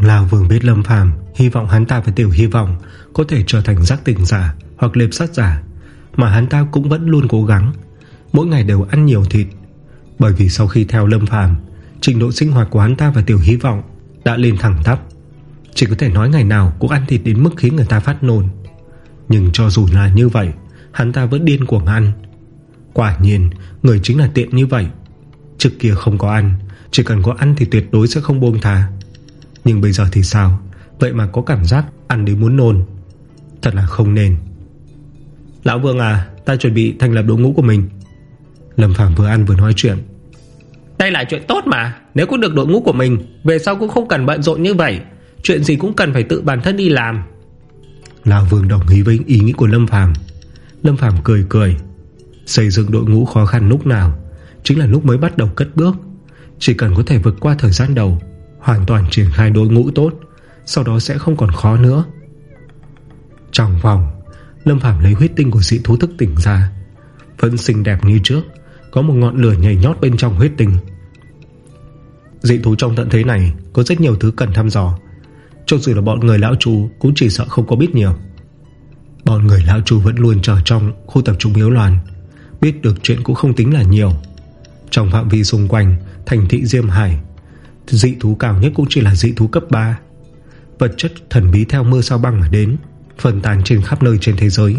Lào Vương biết Lâm Phàm Hy vọng hắn ta và Tiểu Hy vọng Có thể trở thành giác tỉnh giả Hoặc lệp sát giả Mà hắn ta cũng vẫn luôn cố gắng. Mỗi ngày đều ăn nhiều thịt. Bởi vì sau khi theo Lâm Phàm Trình độ sinh hoạt của hắn ta và Tiểu Hy vọng Đã lên thẳng thấp chỉ có thể nói ngày nào cũng ăn thịt đến mức khiến người ta phát nôn. Nhưng cho dù là như vậy, Hắn ta vẫn điên cuồng ăn. Quả nhiên, Người chính là tiện như vậy. Trước kia không có ăn, Chỉ cần có ăn thì tuyệt đối sẽ không buông thà Nhưng bây giờ thì sao? Vậy mà có cảm giác ăn đến muốn nôn. Thật là không nên. Lão Vương à Ta chuẩn bị thành lập đội ngũ của mình. Lâm Phạm vừa ăn vừa nói chuyện. Đây là chuyện tốt mà. Nếu có được đội ngũ của mình, Về sau cũng không cần bận rộn như vậy. Chuyện gì cũng cần phải tự bản thân đi làm. Lão Vương đồng ý với ý nghĩ của Lâm Phàm. Lâm Phàm cười cười. Xây dựng đội ngũ khó khăn lúc nào Chính là lúc mới bắt đầu cất bước. Chỉ cần có thể vượt qua thời gian đầu, Hoàn toàn triển khai đội ngũ tốt, Sau đó sẽ không còn khó nữa. Trong vòng, Lâm Phàm lấy huyết tinh của dị thú thức tỉnh ra. Vẫn xinh đẹp như trước, Có một ngọn lửa nhảy nhót bên trong huyết tinh. Dị thú trong tận thế này Có rất nhiều thứ cần thăm dò. Cho dù là bọn người lão chú Cũng chỉ sợ không có biết nhiều. Bọn người lão chú vẫn luôn chờ trong Khu tập trung miếu loạn, Biết được chuyện cũng không tính là nhiều. Trong phạm vi xung quanh Thành thị Diêm Hải Dị thú cao nhất cũng chỉ là dị thú cấp 3 Vật chất thần bí theo mưa sao băng mà đến Phân tàn trên khắp nơi trên thế giới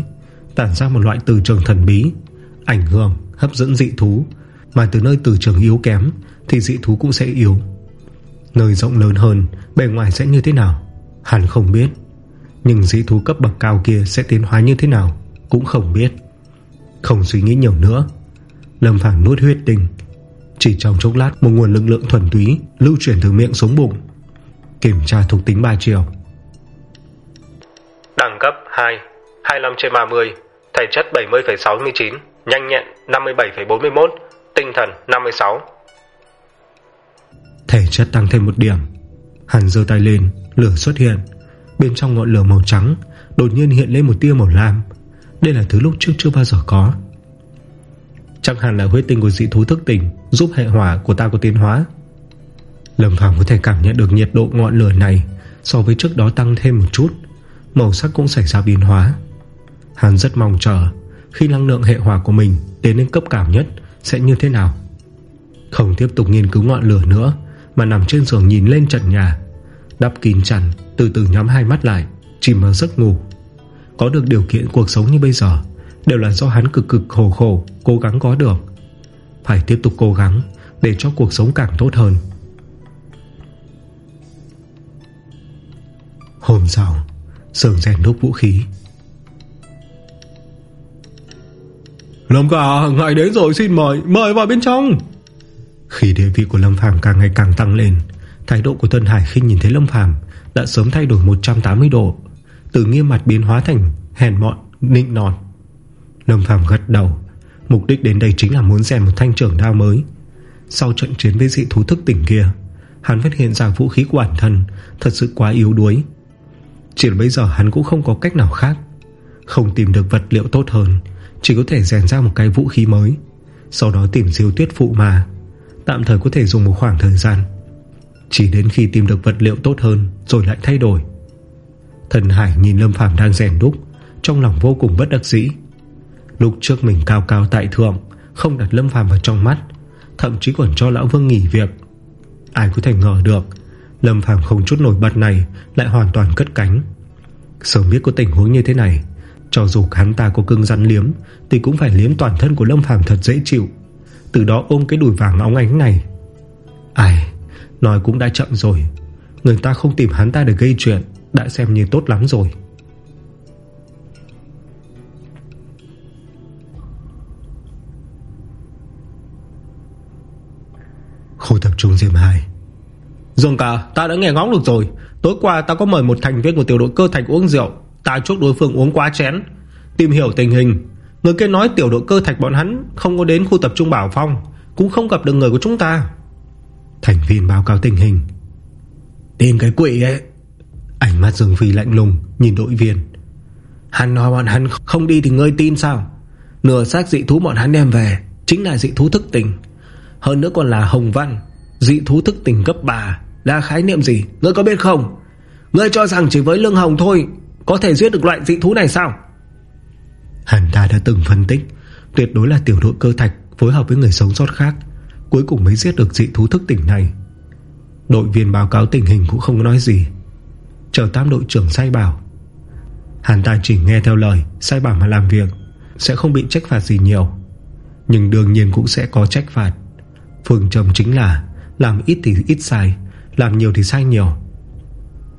Tản ra một loại từ trường thần bí Ảnh hưởng, hấp dẫn dị thú. Mà từ nơi từ trường yếu kém Thì dị thú cũng sẽ yếu. Nơi rộng lớn hơn Bề ngoài sẽ như thế nào? Hắn không biết. Nhưng dị thú cấp bậc cao kia sẽ tiến hóa như thế nào Cũng không biết. Không suy nghĩ nhiều nữa. Lâm Phàm nuốt huyết tình. Chỉ trong chốc lát một nguồn lực lượng thuần túy Lưu chuyển từ miệng xuống bụng. Kiểm tra thuộc tính 3 chiều. Đẳng cấp 2 25 trên 30 Thể chất 70,69 Nhanh nhẹn 57,41 Tinh thần 56 Thể chất tăng thêm một điểm. Hắn dơ tay lên, Lửa xuất hiện. Bên trong ngọn lửa màu trắng Đột nhiên hiện lên một tia màu lam. Đây là thứ lúc trước chưa bao giờ có. Chắc hẳn là huyết tinh của dị thú thức tỉnh Giúp hệ hỏa của ta có tiến hóa. Lâm Phàm có thể cảm nhận được nhiệt độ ngọn lửa này So với trước đó tăng thêm một chút. Màu sắc cũng xảy ra biến hóa. Hắn rất mong chờ. Khi năng lượng hệ hỏa của mình Đến đến cấp cảm nhất, Sẽ như thế nào? Không tiếp tục nghiên cứu ngọn lửa nữa mà nằm trên giường nhìn lên trần nhà. Đắp kín chăn, Từ từ nhắm hai mắt lại Chìm vào giấc ngủ. Có được điều kiện cuộc sống như bây giờ, Đều là do hắn cực cực khổ khổ, Cố gắng có được. Phải tiếp tục cố gắng Để cho cuộc sống càng tốt hơn. Hôm sau, Sưởng rèn đốt vũ khí. Lâm cả ngài đến rồi, xin mời. Mời vào bên trong. Khi địa vị của Lâm Phàm càng ngày càng tăng lên Thái độ của Tân Hải khi nhìn thấy Lâm Phàm Đã sớm thay đổi 180 độ Từ nghiêm mặt biến hóa thành Hèn mọn, nịnh nọt. Lâm Phàm gật đầu Mục đích đến đây chính là muốn rèn một thanh trưởng đao mới. Sau trận chiến với dị thú thức tỉnh kia Hắn phát hiện ra vũ khí của bản thân Thật sự quá yếu đuối. Chỉ là bây giờ hắn cũng không có cách nào khác Không tìm được vật liệu tốt hơn Chỉ có thể rèn ra một cái vũ khí mới Sau đó tìm diêu tuyết phụ mà. Tạm thời có thể dùng một khoảng thời gian. Chỉ đến khi tìm được vật liệu tốt hơn, Rồi lại thay đổi. Thần Hải nhìn Lâm Phàm đang rèn đúc, Trong lòng vô cùng bất đắc dĩ. Lúc trước mình cao cao tại thượng, Không đặt Lâm Phàm vào trong mắt, Thậm chí còn cho Lão Vương nghỉ việc. Ai có thể ngờ được, Lâm Phàm không chút nổi bật này Lại hoàn toàn cất cánh. Sớm biết có tình huống như thế này, Cho dù hắn ta có cưng rắn liếm, Thì cũng phải liếm toàn thân của Lâm Phàm thật dễ chịu. Từ đó ôm cái đùi vàng óng ánh này. Ai, Nói cũng đã chậm rồi. Người ta không tìm hắn ta để gây chuyện, Đã xem như tốt lắm rồi. Khu tập trung Diêm 2 Dương cả, ta đã nghe ngóng được rồi. Tối qua ta có mời một thành viên của tiểu đội cơ thành uống rượu. Ta chúc đối phương uống quá chén. Tìm hiểu tình hình. Người kia nói tiểu đội cơ thạch bọn hắn Không có đến khu tập trung Bảo Phong, Cũng không gặp được người của chúng ta. Thành viên báo cáo tình hình. Tìm cái quỷ ấy. Ánh mắt Dương Phi lạnh lùng, Nhìn đội viên. Hắn nói bọn hắn không đi thì ngươi tin sao? Nửa xác dị thú bọn hắn đem về, Chính là dị thú thức tình. Hơn nữa còn là Hồng Văn, Dị thú thức tình cấp 3 Là khái niệm gì? Ngươi có biết không? Ngươi cho rằng chỉ với lương hồng thôi, Có thể giết được loại dị thú này sao? Hắn ta đã từng phân tích, Tuyệt đối là tiểu đội cơ thạch Phối hợp với người sống sót khác, Cuối cùng mới giết được dị thú thức tỉnh này. Đội viên báo cáo tình hình cũng không nói gì. Chờ tam đội trưởng sai bảo. Hắn ta chỉ nghe theo lời, Sai bảo mà làm việc, Sẽ không bị trách phạt gì nhiều. Nhưng đương nhiên cũng sẽ có trách phạt. Phương trầm chính là, Làm ít thì ít sai, Làm nhiều thì sai nhiều.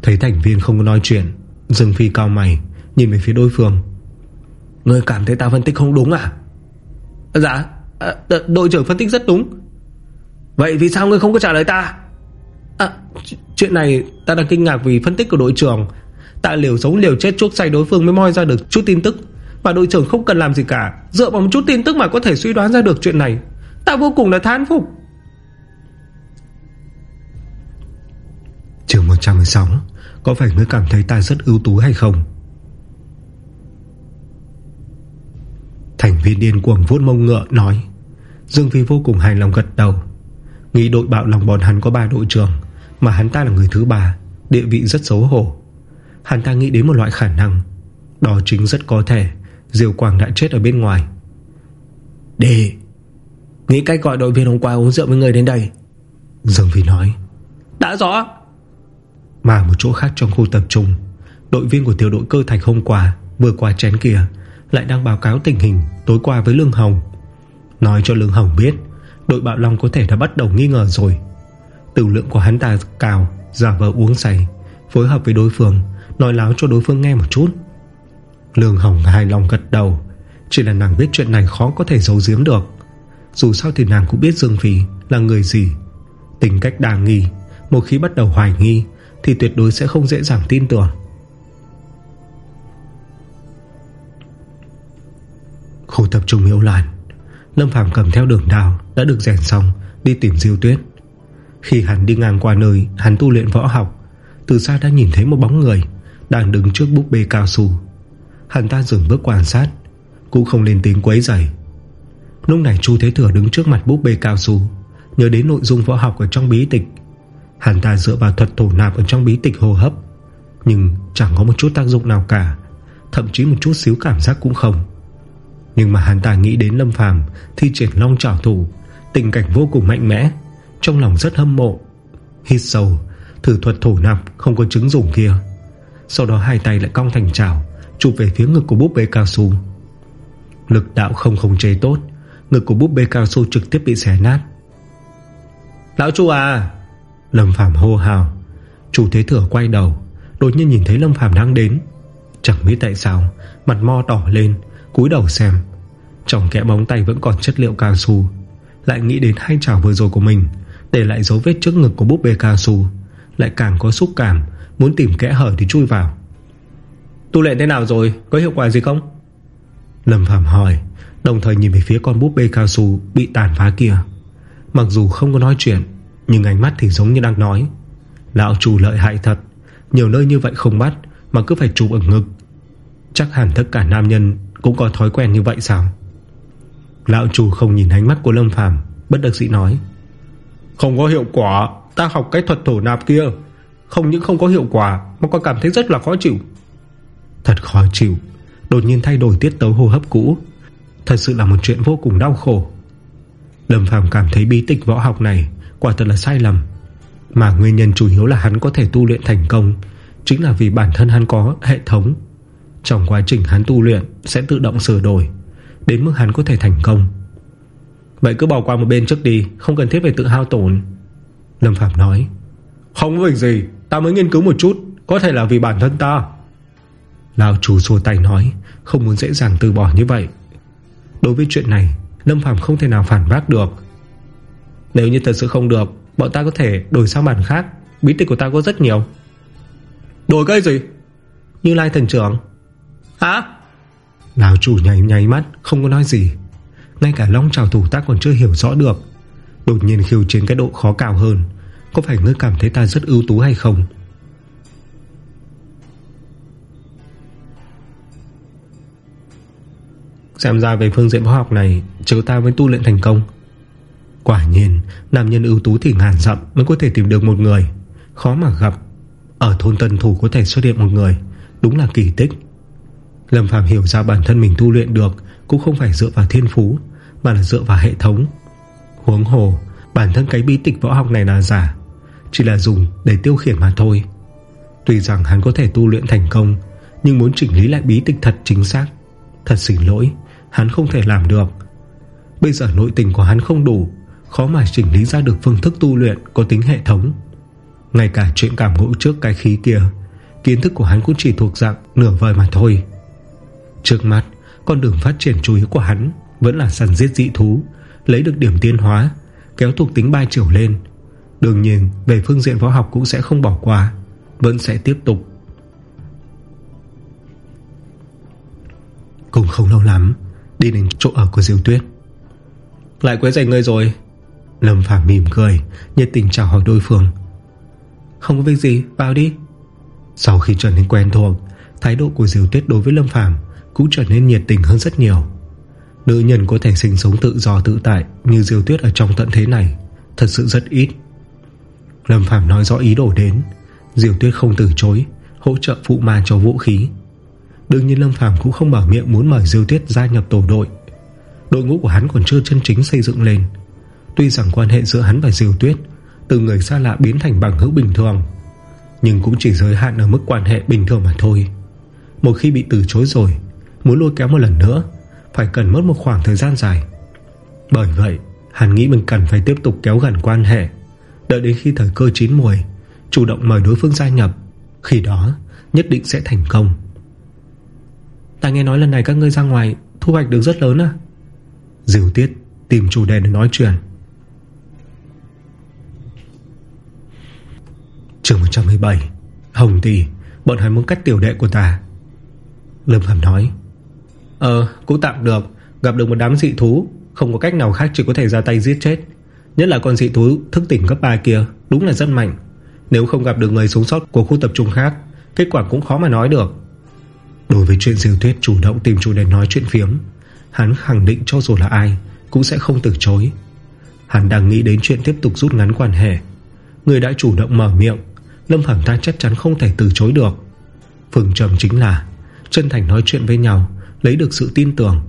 Thấy thành viên không có nói chuyện, Dương Phi cao mày, Nhìn về phía đối phương. Ngươi cảm thấy ta phân tích không đúng à? Dạ à, Đội trưởng phân tích rất đúng. Vậy vì sao ngươi không có trả lời ta? À, Chuyện này ta đang kinh ngạc vì phân tích của đội trưởng. Tại liều sống liều chết chuốc say đối phương mới moi ra được chút tin tức. Và đội trưởng không cần làm gì cả Dựa vào một chút tin tức mà có thể suy đoán ra được chuyện này. Ta vô cùng là thán phục. Trường 116 Có phải ngươi cảm thấy ta rất ưu tú hay không? Thành viên điên cuồng vuốt mông ngựa nói. Dương Phi vô cùng hài lòng gật đầu. Nghĩ đội bạo lòng bọn hắn có 3 đội trưởng Mà hắn ta là người thứ ba Địa vị rất xấu hổ. Hắn ta nghĩ đến một loại khả năng Đó chính rất có thể Diều Quảng đã chết ở bên ngoài. Đi Nghĩ cách gọi đội viên hôm qua uống rượu với người đến đây. Dương Phi nói. Đã rõ. Mà một chỗ khác trong khu tập trung Đội viên của tiểu đội cơ thạch hôm qua Vừa qua chén kia lại đang báo cáo tình hình tối qua với Lương Hồng. Nói cho Lương Hồng biết, Đội bạo long có thể đã bắt đầu nghi ngờ rồi. Tử lượng của hắn ta cào, Giả vờ uống say, Phối hợp với đối phương, Nói láo cho đối phương nghe một chút. Lương Hồng hài lòng gật đầu, Chỉ là nàng biết chuyện này khó có thể giấu giếm được. Dù sao thì nàng cũng biết Dương Phi Là người gì. Tính cách đa nghi, Một khi bắt đầu hoài nghi, Thì tuyệt đối sẽ không dễ dàng tin tưởng. Khu tập trung miễu làn Lâm Phàm cầm theo đường đào Đã được rèn xong, Đi tìm Diêu Tuyết. Khi hắn đi ngang qua nơi Hắn tu luyện võ học, Từ xa đã nhìn thấy một bóng người Đang đứng trước búp bê cao su. Hắn ta dừng bước quan sát, Cũng không lên tiếng quấy giày Lúc này Chu Thế Thừa đứng trước mặt búp bê cao su, Nhớ đến nội dung võ học ở trong bí tịch. Hắn ta dựa vào thuật thổ nạp Ở trong bí tịch hô hấp, Nhưng chẳng có một chút tác dụng nào cả, Thậm chí một chút xíu cảm giác cũng không. Nhưng mà hắn ta nghĩ đến Lâm Phàm Thi triển long trảo thủ Tình cảnh vô cùng mạnh mẽ Trong lòng rất hâm mộ. Hít sâu Thử thuật thổ nạp không có chứng dùng kia. Sau đó hai tay lại cong thành trảo, Chụp về phía ngực của búp bê cao su. Lực đạo không không chế tốt Ngực của búp bê cao su trực tiếp bị xé nát. Lão chu à! Lâm Phàm hô hào. Chủ thế thừa quay đầu Đột nhiên nhìn thấy Lâm Phàm đang đến. Chẳng biết tại sao Mặt mo đỏ lên cúi đầu xem. Trong kẽ bóng tay vẫn còn chất liệu cao su, Lại nghĩ đến hai chảo vừa rồi của mình, Để lại dấu vết trước ngực của búp bê cao su, Lại càng có xúc cảm, Muốn tìm kẽ hở thì chui vào. Tu luyện thế nào rồi? Có hiệu quả gì không? Lâm Phạm hỏi, Đồng thời nhìn về phía con búp bê cao su Bị tàn phá kia. Mặc dù không có nói chuyện, Nhưng ánh mắt thì giống như đang nói, Lão chủ lợi hại thật, Nhiều nơi như vậy không bắt Mà cứ phải chụp ở ngực. Chắc hẳn tất cả nam nhân Cũng có thói quen như vậy sao? Lão chủ không nhìn ánh mắt của Lâm Phàm Bất đắc dĩ nói. Không có hiệu quả Ta học cái thuật thổ nạp kia. Không những không có hiệu quả Mà còn cảm thấy rất là khó chịu. Thật khó chịu. Đột nhiên thay đổi tiết tấu hô hấp cũ. Thật sự là một chuyện vô cùng đau khổ. Lâm Phàm cảm thấy bí tịch võ học này Quả thật là sai lầm. Mà nguyên nhân chủ yếu là hắn có thể tu luyện thành công Chính là vì bản thân hắn có hệ thống. Trong quá trình hắn tu luyện Sẽ tự động sửa đổi Đến mức hắn có thể thành công. Vậy cứ bỏ qua một bên trước đi Không cần thiết phải tự hao tổn. Lâm Phạm nói Không có việc gì Ta mới nghiên cứu một chút Có thể là vì bản thân ta. Lão chủ xua tay nói Không muốn dễ dàng từ bỏ như vậy. Đối với chuyện này Lâm Phàm không thể nào phản bác được. Nếu như thật sự không được Bọn ta có thể đổi sang bản khác Bí tịch của ta có rất nhiều. Đổi cái gì? Như Lai thần trưởng. Hả Lão chủ nháy nháy mắt, Không có nói gì. Ngay cả long trào thủ ta còn chưa hiểu rõ được. Đột nhiên khiêu chiến cái độ khó cao hơn, Có phải ngươi cảm thấy ta rất ưu tú hay không? Xem ra về phương diện võ học này Chứ ta mới tu luyện thành công. Quả nhiên, Nam nhân ưu tú thì ngàn dặm Mới có thể tìm được một người. Khó mà gặp. Ở thôn Tân Thủ có thể xuất hiện một người, Đúng là kỳ tích. Lâm phàm hiểu ra bản thân mình tu luyện được Cũng không phải dựa vào thiên phú, Mà là dựa vào hệ thống. Huống hồ, Bản thân cái bí tịch võ học này là giả, Chỉ là dùng để tiêu khiển mà thôi. Tuy rằng hắn có thể tu luyện thành công, Nhưng muốn chỉnh lý lại bí tịch thật chính xác, Thật xin lỗi, Hắn không thể làm được. Bây giờ nội tình của hắn không đủ, Khó mà chỉnh lý ra được phương thức tu luyện Có tính hệ thống. Ngay cả chuyện cảm ngộ trước cái khí kia, Kiến thức của hắn cũng chỉ thuộc dạng nửa vời mà thôi. Trước mắt, Con đường phát triển chủ yếu của hắn Vẫn là săn giết dị thú, Lấy được điểm tiên hóa, Kéo thuộc tính ba chiều lên. Đương nhiên, về phương diện võ học cũng sẽ không bỏ qua, Vẫn sẽ tiếp tục. Cũng không lâu lắm, Đi đến chỗ ở của Diêu Tuyết. Lại quấy rầy ngươi rồi. Lâm Phàm mỉm cười, Nhiệt tình chào hỏi đối phương. Không có việc gì, vào đi. Sau khi trở nên quen thuộc, Thái độ của Diêu Tuyết đối với Lâm Phàm cũng trở nên nhiệt tình hơn rất nhiều. Nữ nhân có thể sinh sống tự do tự tại Như Diêu Tuyết ở trong tận thế này, Thật sự rất ít. Lâm Phàm nói rõ ý đồ đến, Diêu Tuyết không từ chối, Hỗ trợ phụ ma cho vũ khí. Đương nhiên Lâm Phàm cũng không mở miệng muốn mời Diêu Tuyết gia nhập tổ đội. Đội ngũ của hắn còn chưa chân chính xây dựng lên. Tuy rằng quan hệ giữa hắn và Diêu Tuyết Từ người xa lạ biến thành bằng hữu bình thường, Nhưng cũng chỉ giới hạn ở mức quan hệ bình thường mà thôi. Một khi bị từ chối rồi Muốn lôi kéo một lần nữa, Phải cần mất một khoảng thời gian dài. Bởi vậy, Hắn nghĩ mình cần phải tiếp tục kéo gần quan hệ. Đợi đến khi thời cơ chín mùi Chủ động mời đối phương gia nhập, Khi đó nhất định sẽ thành công. Ta nghe nói lần này các ngươi ra ngoài, Thu hoạch được rất lớn à Diều tiết tìm chủ đề để nói chuyện. Trường 117 Hồng tỷ Bọn hắn muốn cắt tiểu đệ của ta. Lâm Phạm nói Ờ cũng tạm được. Gặp được một đám dị thú, Không có cách nào khác chỉ có thể ra tay giết chết. Nhất là con dị thú thức tỉnh cấp 3 kia, Đúng là rất mạnh. Nếu không gặp được người sống sót của khu tập trung khác, Kết quả cũng khó mà nói được. Đối với chuyện diêu tuyết chủ động tìm chủ đề nói chuyện phiếm, Hắn khẳng định cho dù là ai, Cũng sẽ không từ chối. Hắn đang nghĩ đến chuyện tiếp tục rút ngắn quan hệ. Người đã chủ động mở miệng, Lâm Phàm ta chắc chắn không thể từ chối được. Phương trầm chính là Chân thành nói chuyện với nhau Lấy được sự tin tưởng.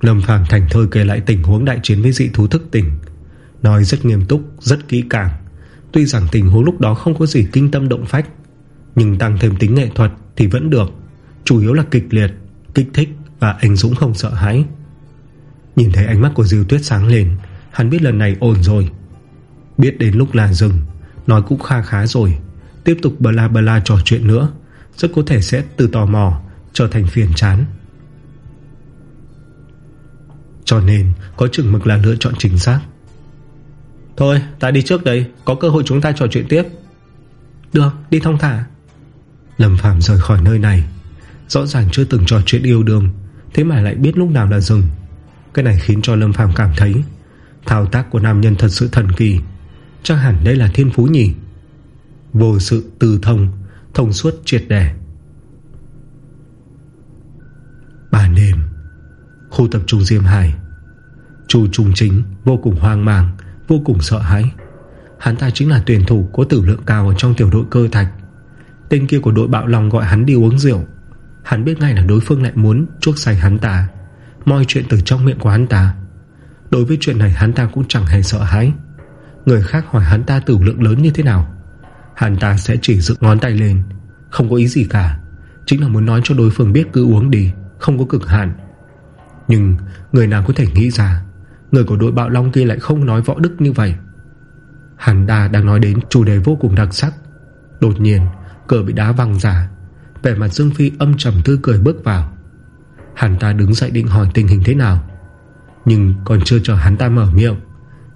Lâm Phàm thành thơi kể lại tình huống đại chiến với dị thú thức tỉnh Nói rất nghiêm túc Rất kỹ càng. Tuy rằng tình huống lúc đó không có gì kinh tâm động phách Nhưng tăng thêm tính nghệ thuật Thì vẫn được Chủ yếu là kịch liệt, kích thích Và anh Dũng không sợ hãi. Nhìn thấy ánh mắt của Diêu Tuyết sáng lên Hắn biết lần này ổn rồi. Biết đến lúc là dừng Nói cũng kha khá rồi. Tiếp tục bla bla trò chuyện nữa Rất có thể sẽ từ tò mò Trở thành phiền chán. Cho nên, có chừng mực là lựa chọn chính xác. Thôi, ta đi trước đây, Có cơ hội chúng ta trò chuyện tiếp. Được, đi thông thả. Lâm Phàm rời khỏi nơi này. Rõ ràng chưa từng trò chuyện yêu đương, Thế mà lại biết lúc nào là dừng. Cái này khiến cho Lâm Phàm cảm thấy, Thao tác của nam nhân thật sự thần kỳ. Chắc hẳn đây là thiên phú nhỉ? Vô sự tư thông Thông suốt triệt đề Ban đêm, Khu tập trung Diêm Hải. Chu Trung Chính, vô cùng hoang mang, Vô cùng sợ hãi. Hắn ta chính là tuyển thủ có tử lượng cao Ở trong tiểu đội cơ thạch. Tên kia của đội bạo lòng gọi hắn đi uống rượu. Hắn biết ngay là đối phương lại muốn chuốc say hắn ta. Mọi chuyện từ trong miệng của hắn ta. Đối với chuyện này hắn ta cũng chẳng hề sợ hãi. Người khác hỏi hắn ta tử lượng lớn như thế nào, Hắn ta sẽ chỉ dựng ngón tay lên. Không có ý gì cả. Chính là muốn nói cho đối phương biết cứ uống đi, Không có cực hạn. Nhưng người nào có thể nghĩ ra Người của đội bạo long kia lại không nói võ đức như vậy. Hắn ta đang nói đến chủ đề vô cùng đặc sắc. Đột nhiên, Cửa bị đá văng ra. Vẻ mặt Dương Phi âm trầm tươi cười bước vào. Hắn ta đứng dậy định hỏi tình hình thế nào. Nhưng còn chưa cho hắn ta mở miệng,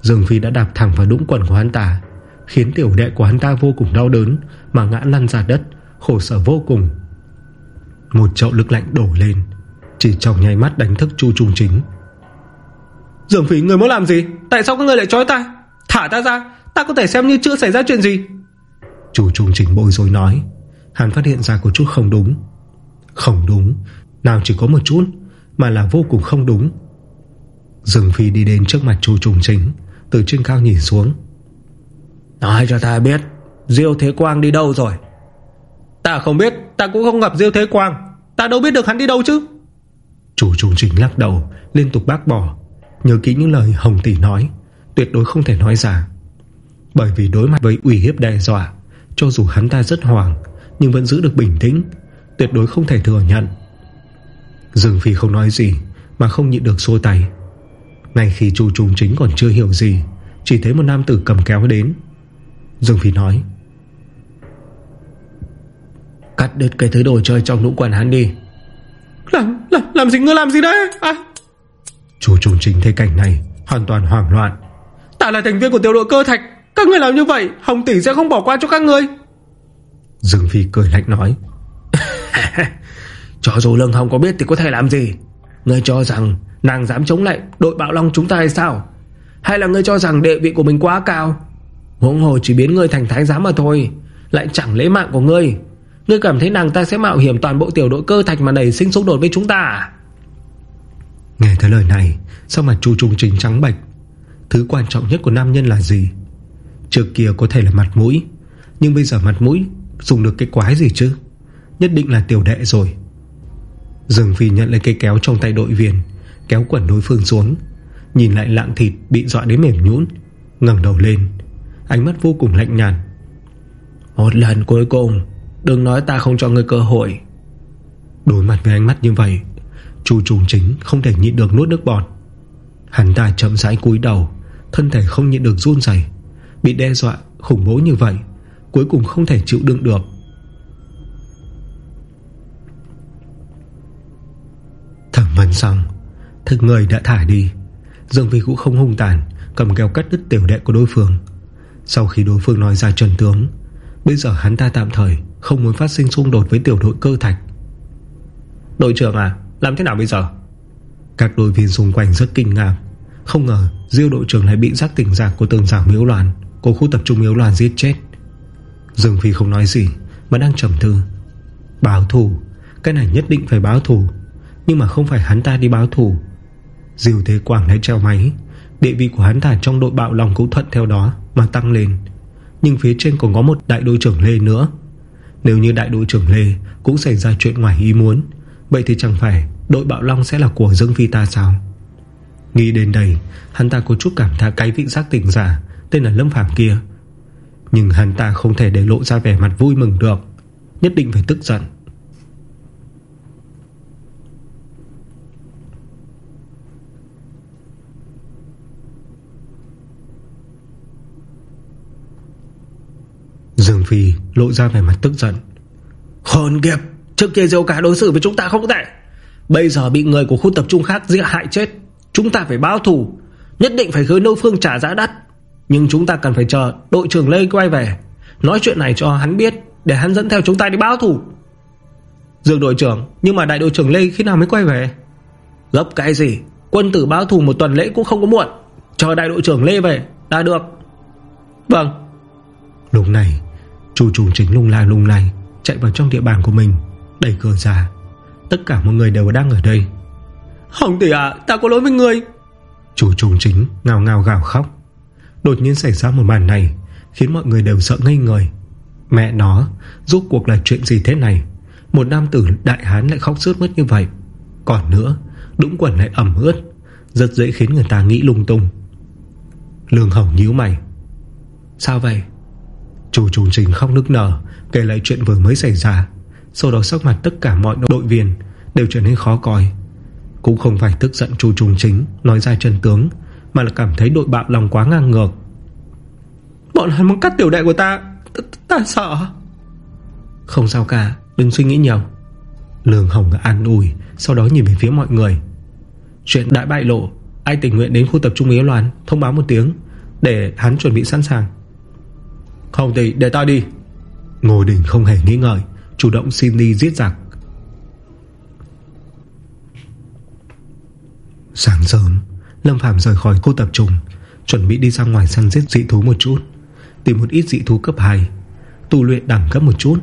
Dương Phi đã đạp thẳng vào đũng quần của hắn ta, Khiến tiểu đệ của hắn ta vô cùng đau đớn Mà ngã lăn ra đất, Khổ sở vô cùng. Một chậu lực lạnh đổ lên, Chỉ trong nháy mắt đánh thức Chu Trung Chính. Dương Phi người muốn làm gì? Tại sao các người lại trói ta? Thả ta ra Ta có thể xem như chưa xảy ra chuyện gì. Chu Trung Chính bồi dối nói. Hắn phát hiện ra có chút không đúng. Không đúng? Nào chỉ có một chút Mà là vô cùng không đúng. Dương Phi đi đến trước mặt Chu Trung Chính Từ trên cao nhìn xuống. Nói cho ta biết Diêu Thế Quang đi đâu rồi? Ta không biết Ta cũng không gặp Diêu Thế Quang. Ta đâu biết được hắn đi đâu chứ? Chủ trung chính lắc đầu Liên tục bác bỏ Nhớ kỹ những lời Hồng Tỷ nói Tuyệt đối không thể nói ra. Bởi vì đối mặt với ủy hiếp đe dọa Cho dù hắn ta rất hoảng Nhưng vẫn giữ được bình tĩnh Tuyệt đối không thể thừa nhận. Dương Phi không nói gì Mà không nhịn được xô tay. Ngay khi Chu Trùng chính còn chưa hiểu gì Chỉ thấy một nam tử cầm kéo đến. Dương Phi nói Cắt đứt cái thứ đồ chơi trong lũ quần hắn đi. Làm, làm, làm gì ngươi làm gì đấy? À? Chú Trung chính thấy cảnh này, Hoàn toàn hoảng loạn. Ta là thành viên của tiểu đội cơ thạch, Các người làm như vậy, Hồng tỷ sẽ không bỏ qua cho các người Dương Phi cười lạnh nói. *laughs* Cho dù Lương Hồng có biết thì có thể làm gì? Ngươi cho rằng nàng dám chống lại đội bạo long chúng ta hay sao? Hay là ngươi cho rằng địa vị của mình quá cao? Huống hồ chỉ biến ngươi thành thái giám mà thôi, Lại chẳng lấy mạng của ngươi. Ngươi cảm thấy nàng ta sẽ mạo hiểm toàn bộ tiểu đội cơ thạch Mà đẩy sinh xung đột với chúng ta à? Nghe thấy lời này, Sao mà chu trung chính trắng bạch Thứ quan trọng nhất của nam nhân là gì? Trước kia có thể là mặt mũi, Nhưng bây giờ mặt mũi Dùng được cái quái gì chứ? Nhất định là tiểu đệ rồi. Dương Phi nhận lấy cây kéo trong tay đội viên, Kéo quẩn đối phương xuống, Nhìn lại lạng thịt bị dọa đến mềm nhũn, ngẩng đầu lên. Ánh mắt vô cùng lạnh nhạt. Một lần cuối cùng, Đừng nói ta không cho ngươi cơ hội. Đối mặt với ánh mắt như vậy Chu trùng chính không thể nhịn được nuốt nước bọt. Hắn ta chậm rãi cúi đầu, Thân thể không nhịn được run dày Bị đe dọa, khủng bố như vậy, Cuối cùng không thể chịu đựng được. Thẩm vấn xong Thực người đã thả đi. Dương Vi cũng không hung tàn, Cầm kéo cắt đứt tiểu đệ của đối phương. Sau khi đối phương nói ra trần tướng, Bây giờ hắn ta tạm thời Không muốn phát sinh xung đột với tiểu đội cơ thạch. Đội trưởng à làm thế nào bây giờ? Các đội viên xung quanh rất kinh ngạc. Không ngờ Diêu đội trưởng lại bị giác tỉnh giả của tường giả miếu loạn Của khu tập trung miếu loạn giết chết. Dương Phi không nói gì, Mà đang trầm thư Báo thù? Cái này nhất định phải báo thù. Nhưng mà không phải hắn ta đi báo thủ Diêu Thế Quảng đã treo máy. Địa vị của hắn ta trong đội bạo lòng cũng thuận theo đó Mà tăng lên. Nhưng phía trên còn có một đại đội trưởng Lê nữa. Nếu như đại đội trưởng Lê Cũng xảy ra chuyện ngoài ý muốn, Vậy thì chẳng phải đội bạo long sẽ là của Dương Phi ta sao? Nghĩ đến đây, Hắn ta có chút cảm thà cái vị giác tỉnh giả, Tên là Lâm Phạm kia. Nhưng hắn ta không thể để lộ ra vẻ mặt vui mừng được, Nhất định phải tức giận. Dương Phi lộ ra vẻ mặt tức giận. Hồn kiếp, Trước kia dâu cả đối xử với chúng ta không tệ. Bây giờ bị người của khu tập trung khác giết hại chết. Chúng ta phải báo thù. Nhất định phải gửi nô phương trả giá đắt. Nhưng chúng ta cần phải chờ đội trưởng Lê quay về. Nói chuyện này cho hắn biết, Để hắn dẫn theo chúng ta đi báo thù. Dường đội trưởng, Nhưng mà đại đội trưởng Lê khi nào mới quay về? Gấp cái gì? Quân tử báo thù một tuần lễ cũng không có muộn. Chờ đại đội trưởng Lê về đã được. Vâng. Lúc này Chú trùng chính lung lai lung lay Chạy vào trong địa bàn của mình, Đẩy cửa ra. Tất cả mọi người đều đang ở đây. Hồng tỷ à Ta có lỗi với người Chủ trùng chính ngào ngào gào khóc. Đột nhiên xảy ra một màn này Khiến mọi người đều sợ ngây người. Mẹ nó Rốt cuộc là chuyện gì thế này? Một nam tử đại hán lại khóc rớt mất như vậy. Còn nữa Đũng quần lại ẩm ướt Rất dễ khiến người ta nghĩ lung tung. Lương Hồng nhíu mày. Sao vậy? Chủ trùng trình khóc nức nở Kể lại chuyện vừa mới xảy ra sau đó sắc mặt tất cả mọi đội viên Đều trở nên khó coi. Cũng không phải tức giận chủ trùng chính Nói ra chân tướng Mà là cảm thấy đội bạo lòng quá ngang ngược. Bọn hắn muốn cắt tiểu đệ của ta Ta, ta sợ. Không sao cả Đừng suy nghĩ nhiều. Lương Hồng an ủi Sau đó nhìn về phía mọi người. Chuyện đã bại lộ Ai tình nguyện đến khu tập trung Yếu Loan Thông báo một tiếng Để hắn chuẩn bị sẵn sàng. Không thì để ta đi. Ngô Đình không hề nghĩ ngợi Chủ động xin đi giết giặc. Sáng sớm, Lâm Phạm rời khỏi khu tập trung, Chuẩn bị đi ra ngoài săn giết dị thú một chút. Tìm một ít dị thú cấp 2 Tu luyện đẳng cấp một chút.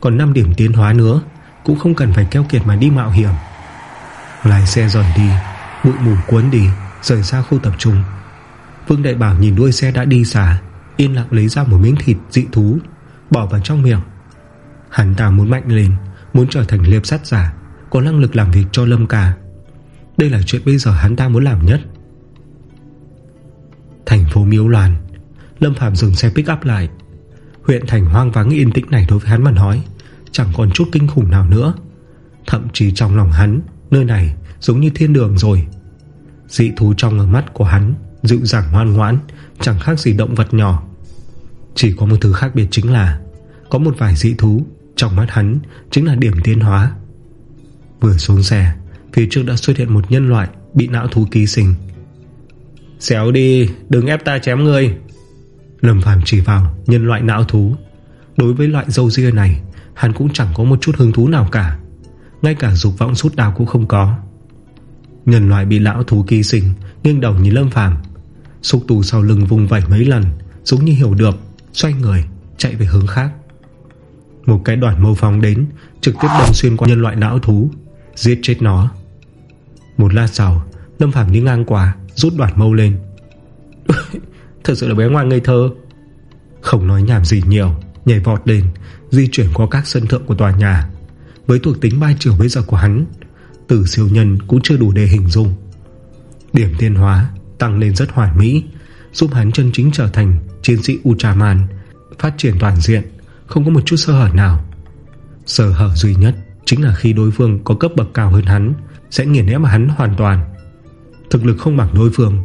Còn 5 điểm tiến hóa nữa, Cũng không cần phải keo kiệt mà đi mạo hiểm. Lái xe rời đi, Bụi mù cuốn đi, Rời xa khu tập trung. Vương Đại Bảo nhìn đuôi xe đã đi xa, Yên lặng lấy ra một miếng thịt dị thú, Bỏ vào trong miệng. Hắn ta muốn mạnh lên, Muốn trở thành liệp sát giả, Có năng lực làm việc cho Lâm Cà Đây là chuyện bây giờ hắn ta muốn làm nhất. Thành phố Miếu Loan, Lâm Phạm dừng xe pick up lại. Huyện thành hoang vắng yên tĩnh này đối với hắn mà nói, Chẳng còn chút kinh khủng nào nữa. Thậm chí trong lòng hắn, Nơi này giống như thiên đường rồi. Dị thú trong mắt của hắn, Dịu dàng ngoan ngoãn, Chẳng khác gì động vật nhỏ. Chỉ có một thứ khác biệt chính là, Có một vài dị thú trong mắt hắn chính là điểm tiến hóa. Vừa xuống xe, Phía trước đã xuất hiện một nhân loại Bị não thú ký sinh. Xéo đi, đừng ép ta chém ngươi. Lâm Phàm chỉ vào nhân loại não thú. Đối với loại dâu ria này, Hắn cũng chẳng có một chút hứng thú nào cả. Ngay cả dục vọng sút đào cũng không có. Nhân loại bị lão thú ký sinh, Nghiêng đầu nhìn Lâm Phàm. Xúc tù sau lưng vùng vẩy mấy lần, Giống như hiểu được, Xoay người, chạy về hướng khác. Một cái đoàn mâu phóng đến, Trực tiếp đâm xuyên qua nhân loại não thú, Giết chết nó. Một lát sau, Lâm Phạm đi ngang qua, Rút đoàn mâu lên. *laughs* Thật sự là bé ngoan ngây thơ. Không nói nhảm gì nhiều, Nhảy vọt lên, Di chuyển qua các sân thượng của tòa nhà. Với thuộc tính ba chiều bây giờ của hắn Từ siêu nhân cũng chưa đủ để hình dung. Điểm tiên hóa Tăng lên rất hoàn mỹ, Giúp hắn chân chính trở thành chiến sĩ Ultraman Phát triển toàn diện. Không có một chút sơ hở nào. Sơ hở duy nhất Chính là khi đối phương có cấp bậc cao hơn hắn, Sẽ nghiền ép hắn hoàn toàn. Thực lực không bằng đối phương.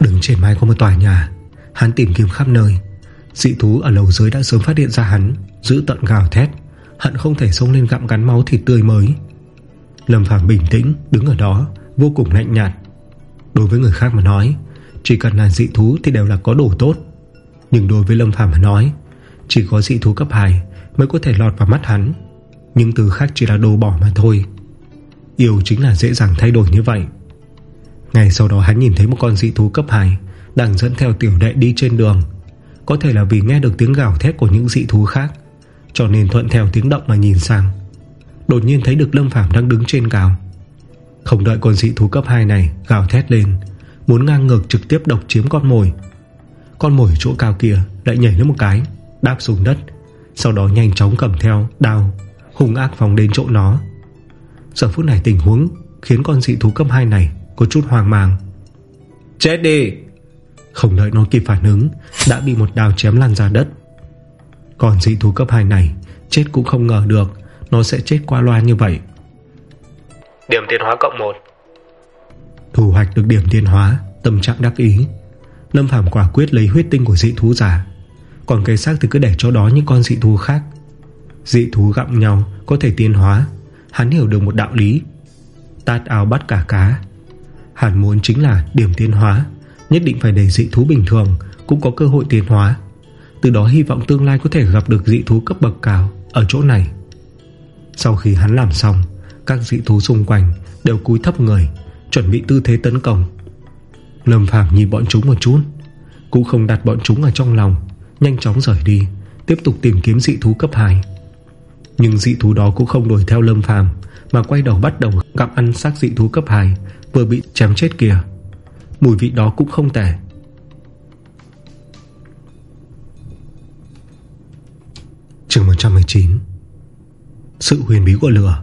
Đứng trên mái có một tòa nhà, Hắn tìm kiếm khắp nơi. Dị thú ở lầu dưới đã sớm phát hiện ra hắn, Giữ tận gào thét, Hận không thể xông lên gặm cắn máu thịt tươi mới. Lâm Phàm bình tĩnh, Đứng ở đó, vô cùng lạnh nhạt. Đối với người khác mà nói, Chỉ cần là dị thú thì đều là có đồ tốt. Nhưng đối với Lâm Phàm mà nói, Chỉ có dị thú cấp 2 Mới có thể lọt vào mắt hắn. Nhưng từ khác chỉ là đồ bỏ mà thôi. Yêu chính là dễ dàng thay đổi như vậy. Ngày sau đó hắn nhìn thấy một con dị thú cấp 2 Đang dẫn theo tiểu đệ đi trên đường. Có thể là vì nghe được tiếng gào thét của những dị thú khác, Cho nên thuận theo tiếng động mà nhìn sang. Đột nhiên thấy được Lâm Phàm đang đứng trên gào. Không đợi con dị thú cấp 2 này Gào thét lên, Muốn ngang ngược trực tiếp độc chiếm con mồi con mồi chỗ cao kia lại nhảy lên một cái Đáp xuống đất. Sau đó nhanh chóng cầm theo đao Hùng ác phóng đến chỗ nó. Giờ phút này tình huống Khiến con dị thú cấp 2 này có chút hoang mang. Chết đi! Không đợi nó kịp phản ứng Đã bị một đao chém lăn ra đất. Còn dị thú cấp 2 này Chết cũng không ngờ được Nó sẽ chết qua loa như vậy. Điểm tiến hóa cộng 1 Thu hoạch được điểm tiến hóa Tâm trạng đắc ý Lâm Phàm quả quyết lấy huyết tinh của dị thú giả Còn cây xác thì cứ để cho đó những con dị thú khác. Dị thú gặm nhau, Có thể tiến hóa. Hắn hiểu được một đạo lý. Tát áo bắt cả cá. Hắn muốn chính là điểm tiến hóa. Nhất định phải để dị thú bình thường, Cũng có cơ hội tiến hóa. Từ đó hy vọng tương lai có thể gặp được dị thú cấp bậc cao Ở chỗ này. Sau khi hắn làm xong, Các dị thú xung quanh đều cúi thấp người, Chuẩn bị tư thế tấn công. Lâm Phàm nhìn bọn chúng một chút, Cũng không đặt bọn chúng ở trong lòng, Nhanh chóng rời đi, Tiếp tục tìm kiếm dị thú cấp 2 Nhưng dị thú đó cũng không đuổi theo Lâm Phàm, Mà quay đầu bắt đầu gặp ăn xác dị thú cấp 2 Vừa bị chém chết kìa. Mùi vị đó cũng không tệ. Trường 119 Sự huyền bí của lửa.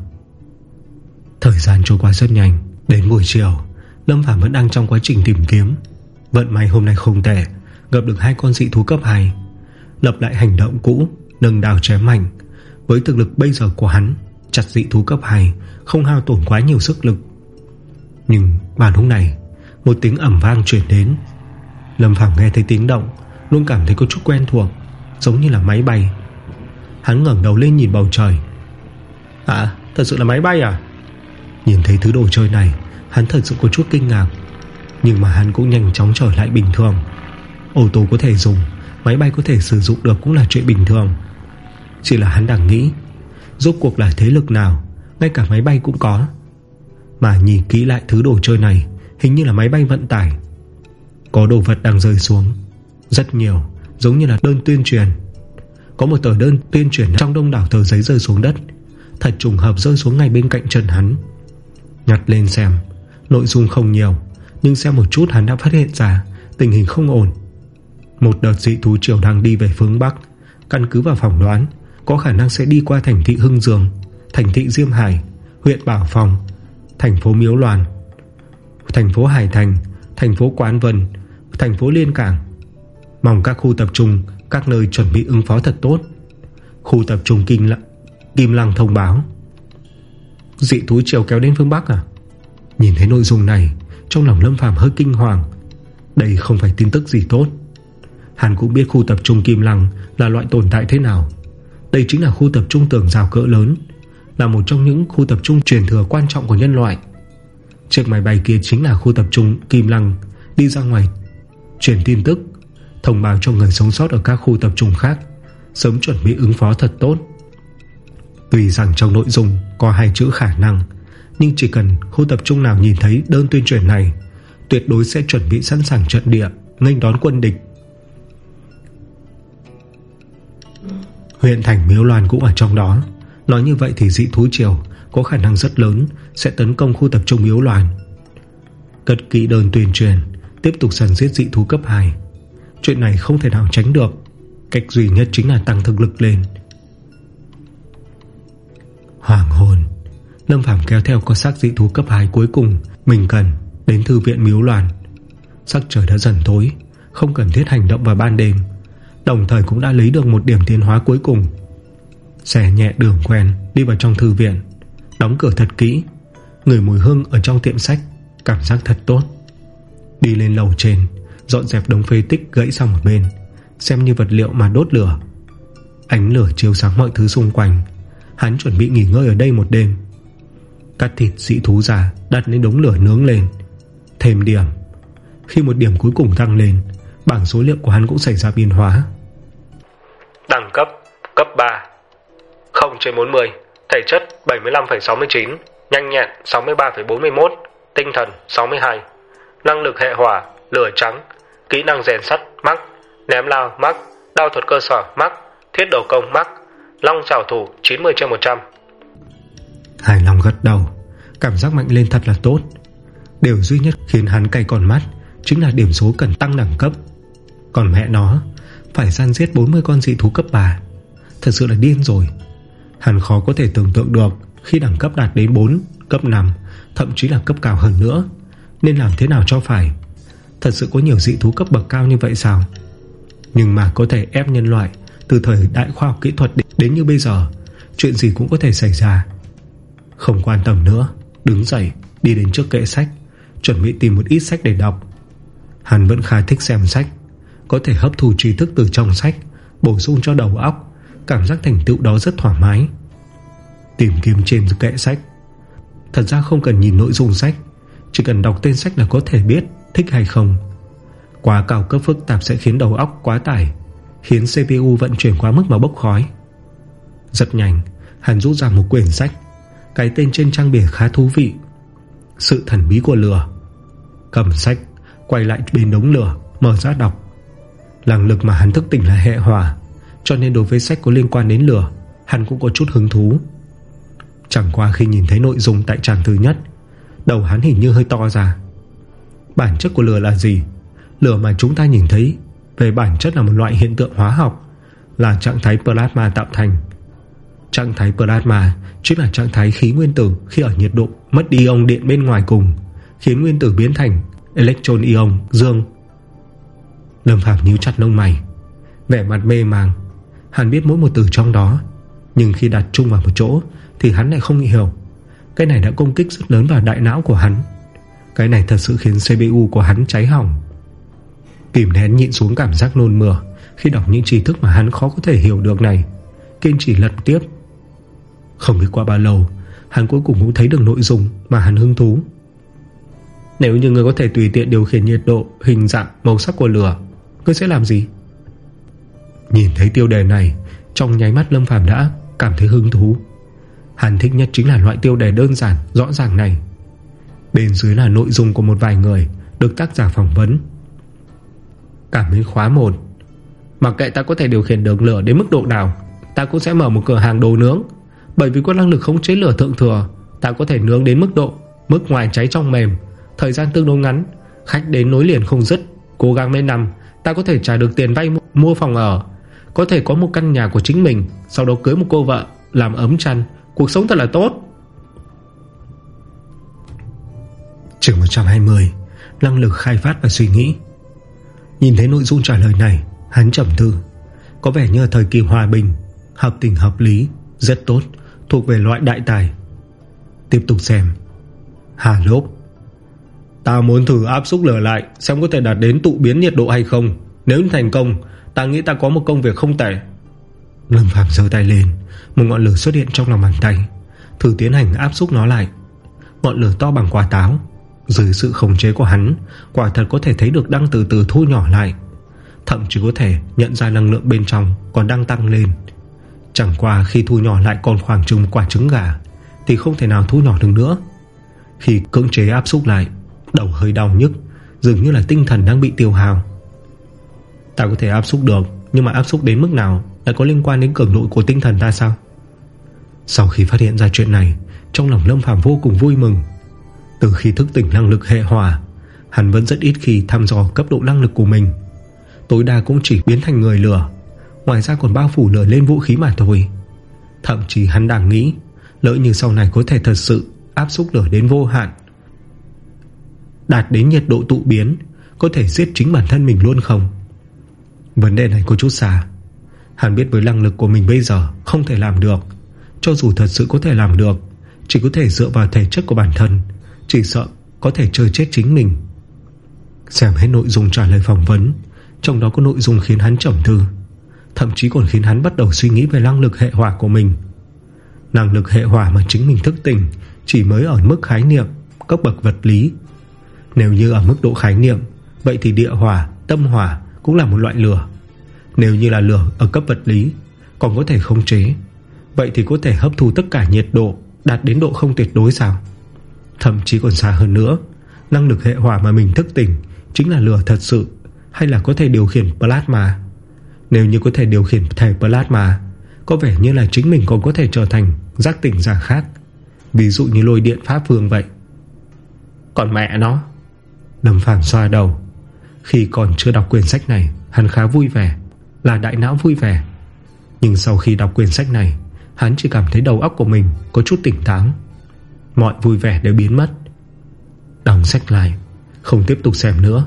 Thời gian trôi qua rất nhanh, Đến buổi chiều. Lâm Phàm vẫn đang trong quá trình tìm kiếm. Vận may hôm nay không tệ, Gặp được hai con dị thú cấp 2 Lập lại hành động cũ, Nâng đào chém mạnh. Với thực lực bây giờ của hắn, Chặt dị thú cấp 2 Không hao tổn quá nhiều sức lực. Nhưng vào lúc này Một tiếng ẩm vang chuyển đến. Lâm Phàm nghe thấy tiếng động, Luôn cảm thấy có chút quen thuộc, Giống như là máy bay. Hắn ngẩn đầu lên nhìn bầu trời. À thật sự là máy bay à? Nhìn thấy thứ đồ chơi này Hắn thật sự có chút kinh ngạc, Nhưng mà hắn cũng nhanh chóng trở lại bình thường. Ô tô có thể dùng, Máy bay có thể sử dụng được cũng là chuyện bình thường. Chỉ là hắn đang nghĩ, Rốt cuộc là thế lực nào, Ngay cả máy bay cũng có. Mà nhìn kỹ lại thứ đồ chơi này, Hình như là máy bay vận tải. Có đồ vật đang rơi xuống, Rất nhiều, Giống như là đơn tuyên truyền. Có một tờ đơn tuyên truyền trong đông đảo tờ giấy rơi xuống đất, Thật trùng hợp rơi xuống ngay bên cạnh chân hắn. Nhặt lên xem. Nội dung không nhiều Nhưng xem một chút hắn đã phát hiện ra Tình hình không ổn. Một đợt dị thú triều đang đi về phương Bắc. Căn cứ vào phỏng đoán Có khả năng sẽ đi qua thành thị Hưng Dương Thành thị Diêm Hải Huyện Bảo Phòng Thành phố Miếu Loàn Thành phố Hải Thành Thành phố Quán Vân Thành phố Liên Cảng. Mong các khu tập trung Các nơi chuẩn bị ứng phó thật tốt. Khu tập trung Kim, Lăng, Kim Lăng thông báo. Dị thú triều kéo đến phương Bắc à? Nhìn thấy nội dung này, Trong lòng Lâm Phàm hơi kinh hoàng. Đây không phải tin tức gì tốt. Hắn cũng biết khu tập trung Kim Lăng Là loại tồn tại thế nào. Đây chính là khu tập trung tường rào cỡ lớn, Là một trong những khu tập trung truyền thừa quan trọng của nhân loại. Chiếc máy bay kia chính là khu tập trung Kim Lăng, Đi ra ngoài, Truyền tin tức, Thông báo cho người sống sót ở các khu tập trung khác, Sớm chuẩn bị ứng phó thật tốt. Tùy rằng trong nội dung Có hai chữ khả năng nhưng chỉ cần khu tập trung nào nhìn thấy đơn tuyên truyền này, Tuyệt đối sẽ chuẩn bị sẵn sàng trận địa, Nghênh đón quân địch. Huyện thành Miếu Loan cũng ở trong đó. Nói như vậy thì dị thú triều Có khả năng rất lớn Sẽ tấn công khu tập trung Miếu Loan. Cất kỹ đơn tuyên truyền, Tiếp tục dần giết dị thú cấp 2 Chuyện này không thể nào tránh được. Cách duy nhất chính là tăng thực lực lên. Hoàng hồn Lâm Phàm kéo theo con xác dị thú cấp 2 cuối cùng, Mình cần đến thư viện miếu loạn. Sắc trời đã dần tối, Không cần thiết hành động vào ban đêm, Đồng thời cũng đã lấy được một điểm tiến hóa cuối cùng. Xẻ nhẹ đường quen, Đi vào trong thư viện, Đóng cửa thật kỹ, Người mùi hương ở trong tiệm sách, Cảm giác thật tốt. Đi lên lầu trên, Dọn dẹp đống phế tích gãy sang một bên, Xem như vật liệu mà đốt lửa. Ánh lửa chiếu sáng mọi thứ xung quanh, Hắn chuẩn bị nghỉ ngơi ở đây một đêm. Cắt thịt dị thú ra Đặt lên đống lửa nướng lên. Thêm điểm Khi một điểm cuối cùng tăng lên Bảng số liệu của hắn cũng xảy ra biến hóa. Đẳng cấp Cấp 3 0 trên 40 Thể chất 75,69 Nhanh nhẹn 63,41 Tinh thần 62 Năng lực hệ hỏa Lửa trắng Kỹ năng rèn sắt Mắc Ném lao Mắc Đao thuật cơ sở Mắc Thiết đầu công Mắc Long trào thủ 90 trên 100 Hài lòng gật đầu. Cảm giác mạnh lên thật là tốt. Điều duy nhất khiến hắn cay còn mắt Chính là điểm số cần tăng đẳng cấp. Còn mẹ nó Phải gian giết 40 con dị thú cấp 3 Thật sự là điên rồi. Hắn khó có thể tưởng tượng được Khi đẳng cấp đạt đến 4, cấp 5 Thậm chí là cấp cao hơn nữa Nên làm thế nào cho phải? Thật sự có nhiều dị thú cấp bậc cao như vậy sao? Nhưng mà có thể ép nhân loại Từ thời đại khoa học kỹ thuật đến như bây giờ Chuyện gì cũng có thể xảy ra. Không quan tâm nữa, Đứng dậy, đi đến trước kệ sách, Chuẩn bị tìm một ít sách để đọc. Hắn vẫn khá thích xem sách, Có thể hấp thụ trí thức từ trong sách, Bổ sung cho đầu óc, Cảm giác thành tựu đó rất thoải mái. Tìm kiếm trên kệ sách. Thật ra không cần nhìn nội dung sách, Chỉ cần đọc tên sách là có thể biết Thích hay không. Quá cao cấp phức tạp sẽ khiến đầu óc quá tải, Khiến CPU vận chuyển quá mức mà bốc khói. Rất nhanh Hắn rút ra một quyển sách cái tên trên trang bìa khá thú vị. Sự thần bí của lửa. Cầm sách, Quay lại bên đống lửa, Mở ra đọc. Làng lực mà hắn thức tỉnh là hệ hỏa, Cho nên đối với sách có liên quan đến lửa, Hắn cũng có chút hứng thú. Chẳng qua khi nhìn thấy nội dung tại trang thứ nhất, Đầu hắn hình như hơi to ra. Bản chất của lửa là gì? Lửa mà chúng ta nhìn thấy, Về bản chất là một loại hiện tượng hóa học, Là trạng thái plasma tạo thành. Trạng thái plasma Chính là trạng thái khí nguyên tử Khi ở nhiệt độ mất đi ion điện bên ngoài cùng, Khiến nguyên tử biến thành electron ion dương. Lâm Phạm nhíu chặt lông mày, Vẻ mặt mê màng. Hắn biết mỗi một từ trong đó, Nhưng khi đặt chung vào một chỗ Thì hắn lại không hiểu. Cái này đã công kích rất lớn vào đại não của hắn. Cái này thật sự khiến CPU của hắn cháy hỏng. Kìm nén nhịn xuống cảm giác nôn mửa Khi đọc những trí thức mà hắn khó có thể hiểu được này. Kiên trì lật tiếp. Không biết qua bao lâu Hắn cuối cùng cũng thấy được nội dung Mà hắn hứng thú. Nếu như người có thể tùy tiện điều khiển nhiệt độ Hình dạng, màu sắc của lửa Ngươi sẽ làm gì? Nhìn thấy tiêu đề này Trong nháy mắt Lâm Phàm đã cảm thấy hứng thú. Hắn thích nhất chính là loại tiêu đề đơn giản Rõ ràng này. Bên dưới là nội dung của một vài người Được tác giả phỏng vấn. Cảm thấy khóa 1 Mặc kệ ta có thể điều khiển đường lửa đến mức độ nào Ta cũng sẽ mở một cửa hàng đồ nướng. Bởi vì có năng lực khống chế lửa thượng thừa, Ta có thể nướng đến mức độ Mức ngoài cháy trong mềm. Thời gian tương đối ngắn, Khách đến nối liền không dứt. Cố gắng mấy năm, Ta có thể trả được tiền vay mua phòng ở. Có thể có một căn nhà của chính mình, Sau đó cưới một cô vợ, Làm ấm chăn. Cuộc sống thật là tốt. Trường 120 Năng lực khai phát và suy nghĩ. Nhìn thấy nội dung trả lời này, Hắn trầm tư. Có vẻ như thời kỳ hòa bình, Hợp tình hợp lý, Rất tốt. Thuộc về loại đại tài. Tiếp tục xem. Hà lốp. Ta muốn thử áp xúc lửa lại, Xem có thể đạt đến tụ biến nhiệt độ hay không. Nếu thành công, Ta nghĩ ta có một công việc không tệ. Lâm Phạm giơ tay lên, Một ngọn lửa xuất hiện trong lòng bàn tay. Thử tiến hành áp xúc nó lại. Ngọn lửa to bằng quả táo. Dưới sự khống chế của hắn, Quả thật có thể thấy được đang từ từ thu nhỏ lại. Thậm chí có thể nhận ra năng lượng bên trong Còn đang tăng lên. Chẳng qua khi thu nhỏ lại còn khoảng chừng quả trứng gà, Thì không thể nào thu nhỏ được nữa. Khi cưỡng chế áp xúc lại, Đầu hơi đau nhức, Dường như là tinh thần đang bị tiêu hào Ta có thể áp xúc được, Nhưng mà áp xúc đến mức nào Lại có liên quan đến cường độ của tinh thần ta sao? Sau khi phát hiện ra chuyện này, Trong lòng Lâm Phàm vô cùng vui mừng. Từ khi thức tỉnh năng lực hệ hỏa, Hắn vẫn rất ít khi thăm dò cấp độ năng lực của mình. Tối đa cũng chỉ biến thành người lửa. Ngoài ra còn bao phủ lửa lên vũ khí mà thôi. Thậm chí hắn đang nghĩ, Lỡ như sau này có thể thật sự Áp xúc lửa đến vô hạn, Đạt đến nhiệt độ tụ biến, Có thể giết chính bản thân mình luôn không? Vấn đề này có chút xa. Hắn biết với năng lực của mình bây giờ Không thể làm được. Cho dù thật sự có thể làm được, Chỉ có thể dựa vào thể chất của bản thân, Chỉ sợ có thể chơi chết chính mình. Xem hết nội dung trả lời phỏng vấn, Trong đó có nội dung khiến hắn trầm thư Thậm chí còn khiến hắn bắt đầu suy nghĩ Về năng lực hệ hỏa của mình. Năng lực hệ hỏa mà chính mình thức tỉnh Chỉ mới ở mức khái niệm Cấp bậc vật lý. Nếu như ở mức độ khái niệm Vậy thì địa hỏa, tâm hỏa cũng là một loại lửa. Nếu như là lửa ở cấp vật lý Còn có thể khống chế Vậy thì có thể hấp thu tất cả nhiệt độ Đạt đến độ không tuyệt đối sao? Thậm chí còn xa hơn nữa Năng lực hệ hỏa mà mình thức tỉnh Chính là lửa thật sự Hay là có thể điều khiển plasma? Nếu như có thể điều khiển thể plasma Có vẻ như là chính mình còn có thể trở thành Giác tỉnh giả khác. Ví dụ như lôi điện pháp vương vậy. Còn mẹ nó. Lâm Phàm xoa đầu. Khi còn chưa đọc quyển sách này Hắn khá vui vẻ Là đại não vui vẻ. Nhưng sau khi đọc quyển sách này Hắn chỉ cảm thấy đầu óc của mình Có chút tỉnh táo. Mọi vui vẻ đều biến mất. Đóng sách lại Không tiếp tục xem nữa.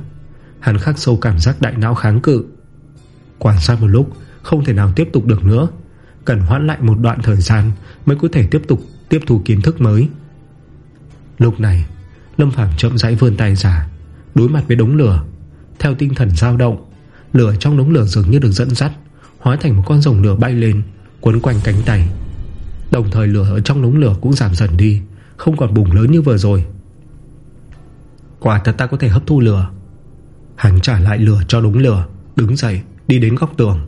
Hắn khắc sâu cảm giác đại não kháng cự Quan sát một lúc, Không thể nào tiếp tục được nữa. Cần hoãn lại một đoạn thời gian Mới có thể tiếp tục tiếp thu kiến thức mới. Lúc này, Lâm Phàm chậm rãi vươn tay ra, Đối mặt với đống lửa. Theo tinh thần dao động, Lửa trong đống lửa dường như được dẫn dắt, Hóa thành một con rồng lửa bay lên, Quấn quanh cánh tay. Đồng thời lửa ở trong đống lửa cũng giảm dần đi, Không còn bùng lớn như vừa rồi. Quả thật ta có thể hấp thu lửa. Hắn trả lại lửa cho đống lửa, Đứng dậy đi đến góc tường,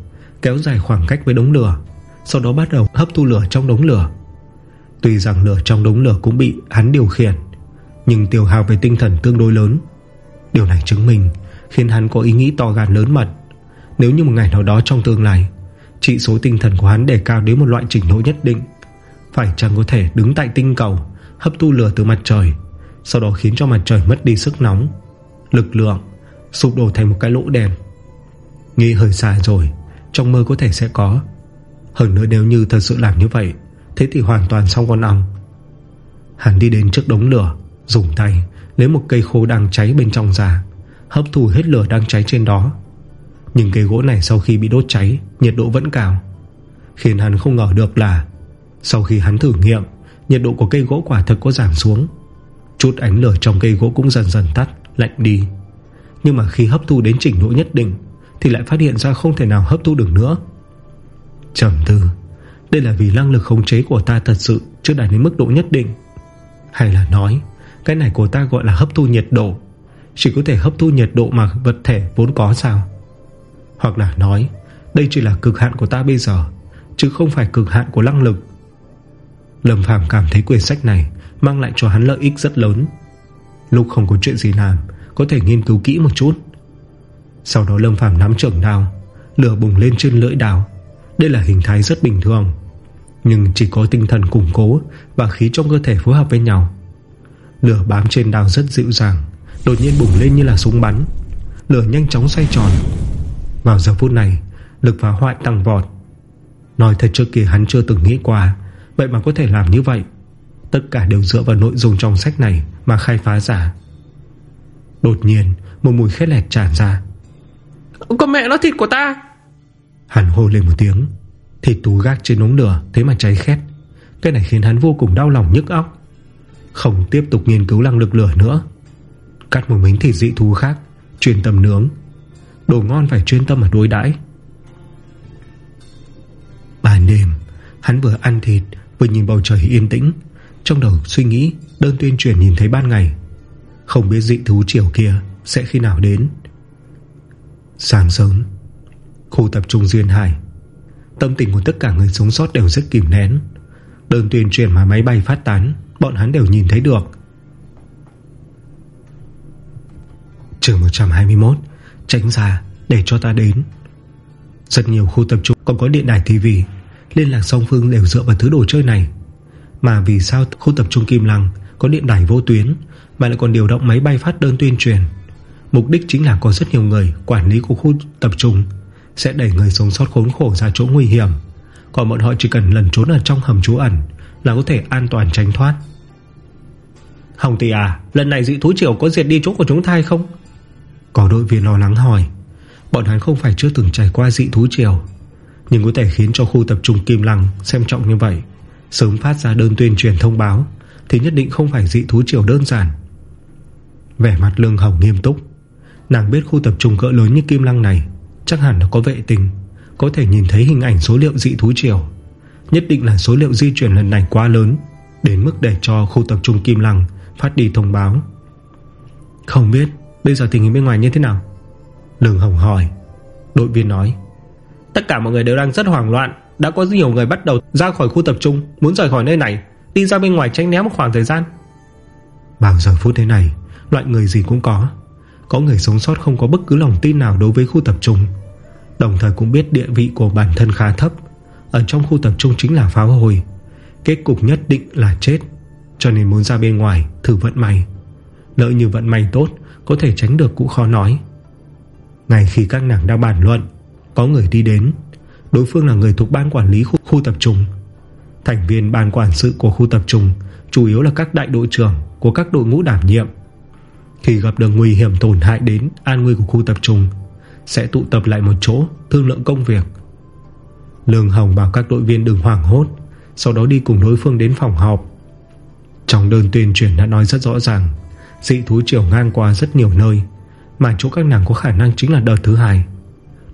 Kéo dài khoảng cách với đống lửa, Sau đó bắt đầu hấp thu lửa trong đống lửa. Tuy rằng lửa trong đống lửa cũng bị hắn điều khiển, Nhưng tiêu hào về tinh thần tương đối lớn. Điều này chứng minh Khiến hắn có ý nghĩ to gan lớn mật. Nếu như một ngày nào đó trong tương lai Trị số tinh thần của hắn đề cao đến một loại trình độ nhất định, Phải chẳng có thể đứng tại tinh cầu, Hấp thu lửa từ mặt trời, Sau đó khiến cho mặt trời mất đi sức nóng, Lực lượng, Sụp đổ thành một cái lỗ đèn. Nghĩ hơi xa rồi, Trong mơ có thể sẽ có. Hơn nữa nếu như thật sự làm như vậy, Thế thì hoàn toàn xong con ong. Hắn đi đến trước đống lửa, Dùng tay lấy một cây khô đang cháy bên trong ra, Hấp thù hết lửa đang cháy trên đó. Nhưng cây gỗ này sau khi bị đốt cháy, Nhiệt độ vẫn cao. Khiến hắn không ngờ được là, Sau khi hắn thử nghiệm, Nhiệt độ của cây gỗ quả thật có giảm xuống. Chút ánh lửa trong cây gỗ cũng dần dần tắt, Lạnh đi. Nhưng mà khi hấp thu đến trình độ nhất định thì lại phát hiện ra không thể nào hấp thu được nữa. Trầm tư. Đây là vì năng lực khống chế của ta thật sự Chưa đạt đến mức độ nhất định. Hay là nói, Cái này của ta gọi là hấp thu nhiệt độ. Chỉ có thể hấp thu nhiệt độ mà vật thể vốn có sao? Hoặc là nói, Đây chỉ là cực hạn của ta bây giờ, Chứ không phải cực hạn của năng lực. Lâm Phàm cảm thấy quyển sách này Mang lại cho hắn lợi ích rất lớn. Lúc không có chuyện gì làm, Có thể nghiên cứu kỹ một chút. Sau đó Lâm Phàm nắm trưởng đào Lửa bùng lên trên lưỡi đào Đây là hình thái rất bình thường, Nhưng chỉ có tinh thần củng cố Và khí trong cơ thể phối hợp với nhau. Lửa bám trên đào rất dịu dàng, Đột nhiên bùng lên như là súng bắn. Lửa nhanh chóng xoay tròn. Vào giờ phút này, Lực phá hoại tăng vọt. Nói thật trước kia hắn chưa từng nghĩ qua, Vậy mà có thể làm như vậy. Tất cả đều dựa vào nội dung trong sách này Mà khai phá giả Đột nhiên, một mùi khét lẹt tràn ra. Con mẹ nó thịt của ta. Hắn hô lên một tiếng. Thịt tú gác trên ống lửa, Thế mà cháy khét. Cái này khiến hắn vô cùng đau lòng nhức óc. Không tiếp tục nghiên cứu năng lực lửa nữa. Cắt một miếng thịt dị thú khác Chuyên tâm nướng. Đồ ngon phải chuyên tâm mà đối đãi. Ban đêm, Hắn vừa ăn thịt, Vừa nhìn bầu trời yên tĩnh. Trong đầu suy nghĩ, đơn tuyên truyền nhìn thấy ban ngày. Không biết dị thú chiều kia Sẽ khi nào đến. Sáng sớm, Khu tập trung Duyên Hải, Tâm tình của tất cả người sống sót đều rất kìm nén. Đơn tuyên truyền mà máy bay phát tán, Bọn hắn đều nhìn thấy được. Trường 121 Tránh ra để cho ta đến. Rất nhiều khu tập trung còn có điện đài TV Liên lạc song phương đều dựa vào thứ đồ chơi này. Mà vì sao khu tập trung Kim Lăng Có điện đài vô tuyến, Mà lại còn điều động máy bay phát đơn tuyên truyền? Mục đích chính là có rất nhiều người Quản lý của khu tập trung, Sẽ đẩy người sống sót khốn khổ ra chỗ nguy hiểm. Còn bọn họ chỉ cần lần trốn ở trong hầm trú ẩn Là có thể an toàn tránh thoát. Hồng tỷ à Lần này dị thú triều có diệt đi chỗ của chúng ta hay không? Có đội viên lo lắng hỏi. Bọn hắn không phải chưa từng trải qua dị thú triều, Nhưng có thể khiến cho khu tập trung Kim Lăng Xem trọng như vậy, Sớm phát ra đơn tuyên truyền thông báo, Thì nhất định không phải dị thú triều đơn giản. Vẻ mặt lương hồng nghiêm túc. Nàng biết khu tập trung cỡ lớn như Kim Lăng này Chắc hẳn nó có vệ tinh, Có thể nhìn thấy hình ảnh số liệu dị thú triều. Nhất định là số liệu di chuyển lần này quá lớn, Đến mức để cho khu tập trung Kim Lăng Phát đi thông báo. Không biết bây giờ tình hình bên ngoài như thế nào? Lương Hồng hỏi. Đội viên nói. Tất cả mọi người đều đang rất hoảng loạn, Đã có nhiều người bắt đầu ra khỏi khu tập trung, Muốn rời khỏi nơi này, Đi ra bên ngoài tránh né một khoảng thời gian. Vào giờ phút thế này, Loại người gì cũng có. Có người sống sót không có bất cứ lòng tin nào đối với khu tập trung. Đồng thời cũng biết địa vị của bản thân khá thấp. Ở trong khu tập trung chính là pháo hồi. Kết cục nhất định là chết. Cho nên muốn ra bên ngoài Thử vận may. Lỡ như vận may tốt Có thể tránh được cũng khó nói. Ngay khi các nàng đang bàn luận Có người đi đến. Đối phương là người thuộc ban quản lý khu, khu tập trung. Thành viên ban quản sự của khu tập trung Chủ yếu là các đại đội trưởng Của các đội ngũ đảm nhiệm. Khi gặp được nguy hiểm tổn hại đến An nguy của khu tập trung, Sẽ tụ tập lại một chỗ, Thương lượng công việc. Lương Hồng bảo các đội viên đừng hoảng hốt, Sau đó đi cùng đối phương đến phòng họp. Trong đơn tuyên truyền đã nói rất rõ ràng, Dị thú chiều ngang qua rất nhiều nơi, Mà chỗ các nàng có khả năng chính là đợt thứ hai.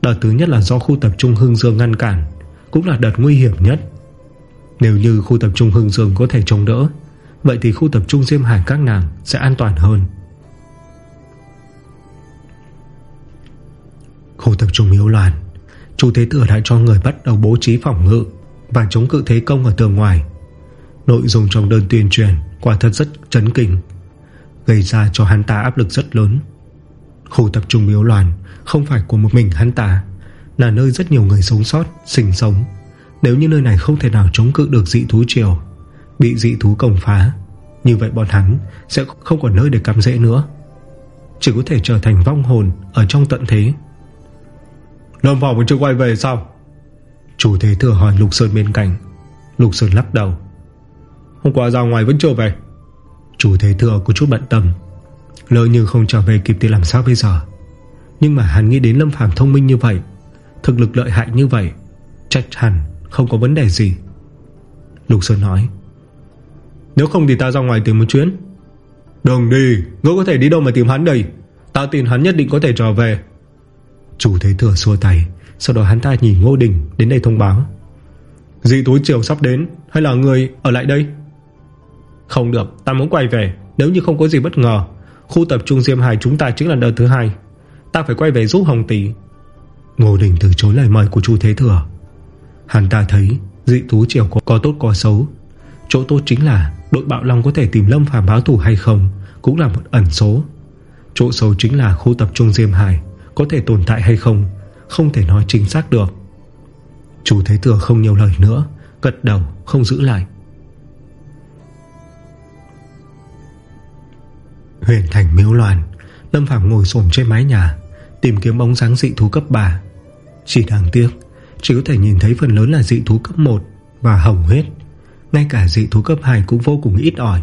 Đợt thứ nhất là do khu tập trung Hưng Dương ngăn cản, Cũng là đợt nguy hiểm nhất. Nếu như khu tập trung Hưng Dương có thể chống đỡ, Vậy thì khu tập trung Diêm Hải các nàng Sẽ an toàn hơn. Khu tập trung hiếu loạn Chủ Thế Tử đã cho người bắt đầu bố trí phòng ngự Và chống cự thế công ở tường ngoài. Nội dung trong đơn tuyên truyền Quả thật rất chấn kinh Gây ra cho hắn ta áp lực rất lớn. Khu tập trung miếu loạn Không phải của một mình hắn ta Là nơi rất nhiều người sống sót, sinh sống. Nếu như nơi này không thể nào chống cự được dị thú triều Bị dị thú công phá Như vậy bọn hắn Sẽ không còn nơi để cắm rễ nữa. Chỉ có thể trở thành vong hồn Ở trong tận thế. Lâm Phàm vẫn chưa quay về sao? Chủ thế thừa hỏi Lục Sơn bên cạnh. Lục Sơn lắc đầu. Hôm qua ra ngoài vẫn chưa về. Chủ thế thừa có chút bận tâm. Lỡ như không trở về kịp thì làm sao bây giờ? Nhưng mà hắn nghĩ đến Lâm Phàm thông minh như vậy, Thực lực lợi hại như vậy, Chắc hẳn không có vấn đề gì. Lục Sơn nói. Nếu không thì ta ra ngoài tìm một chuyến. Đừng đi Ngươi có thể đi đâu mà tìm hắn đây? Ta tin hắn nhất định có thể trở về. Chủ thế thừa xua tay Sau đó hắn ta nhìn Ngô Đình đến đây thông báo. Dị túi chiều sắp đến Hay là người ở lại đây? Không được ta muốn quay về Nếu như không có gì bất ngờ Khu tập trung Diêm Hải chúng ta chính là đợt thứ hai Ta phải quay về giúp Hồng Tỷ. Ngô Đình từ chối lời mời của chu Thế Thừa. Hắn ta thấy dị thú chiều có, có tốt có xấu. Chỗ tốt chính là Đội Bạo Long có thể tìm Lâm Phàm báo thủ hay không Cũng là một ẩn số. Chỗ xấu chính là khu tập trung Diêm Hải. Có thể tồn tại hay không Không thể nói chính xác được. Chủ Thế Thừa không nhiều lời nữa, Gật đầu, không giữ lại. Huyền thành miếu loạn, Lâm Phạm ngồi xổm trên mái nhà, Tìm kiếm bóng dáng dị thú cấp 3 Chỉ đáng tiếc, Chỉ có thể nhìn thấy phần lớn là dị thú cấp 1 Và hồng huyết Ngay cả dị thú cấp 2 cũng vô cùng ít ỏi.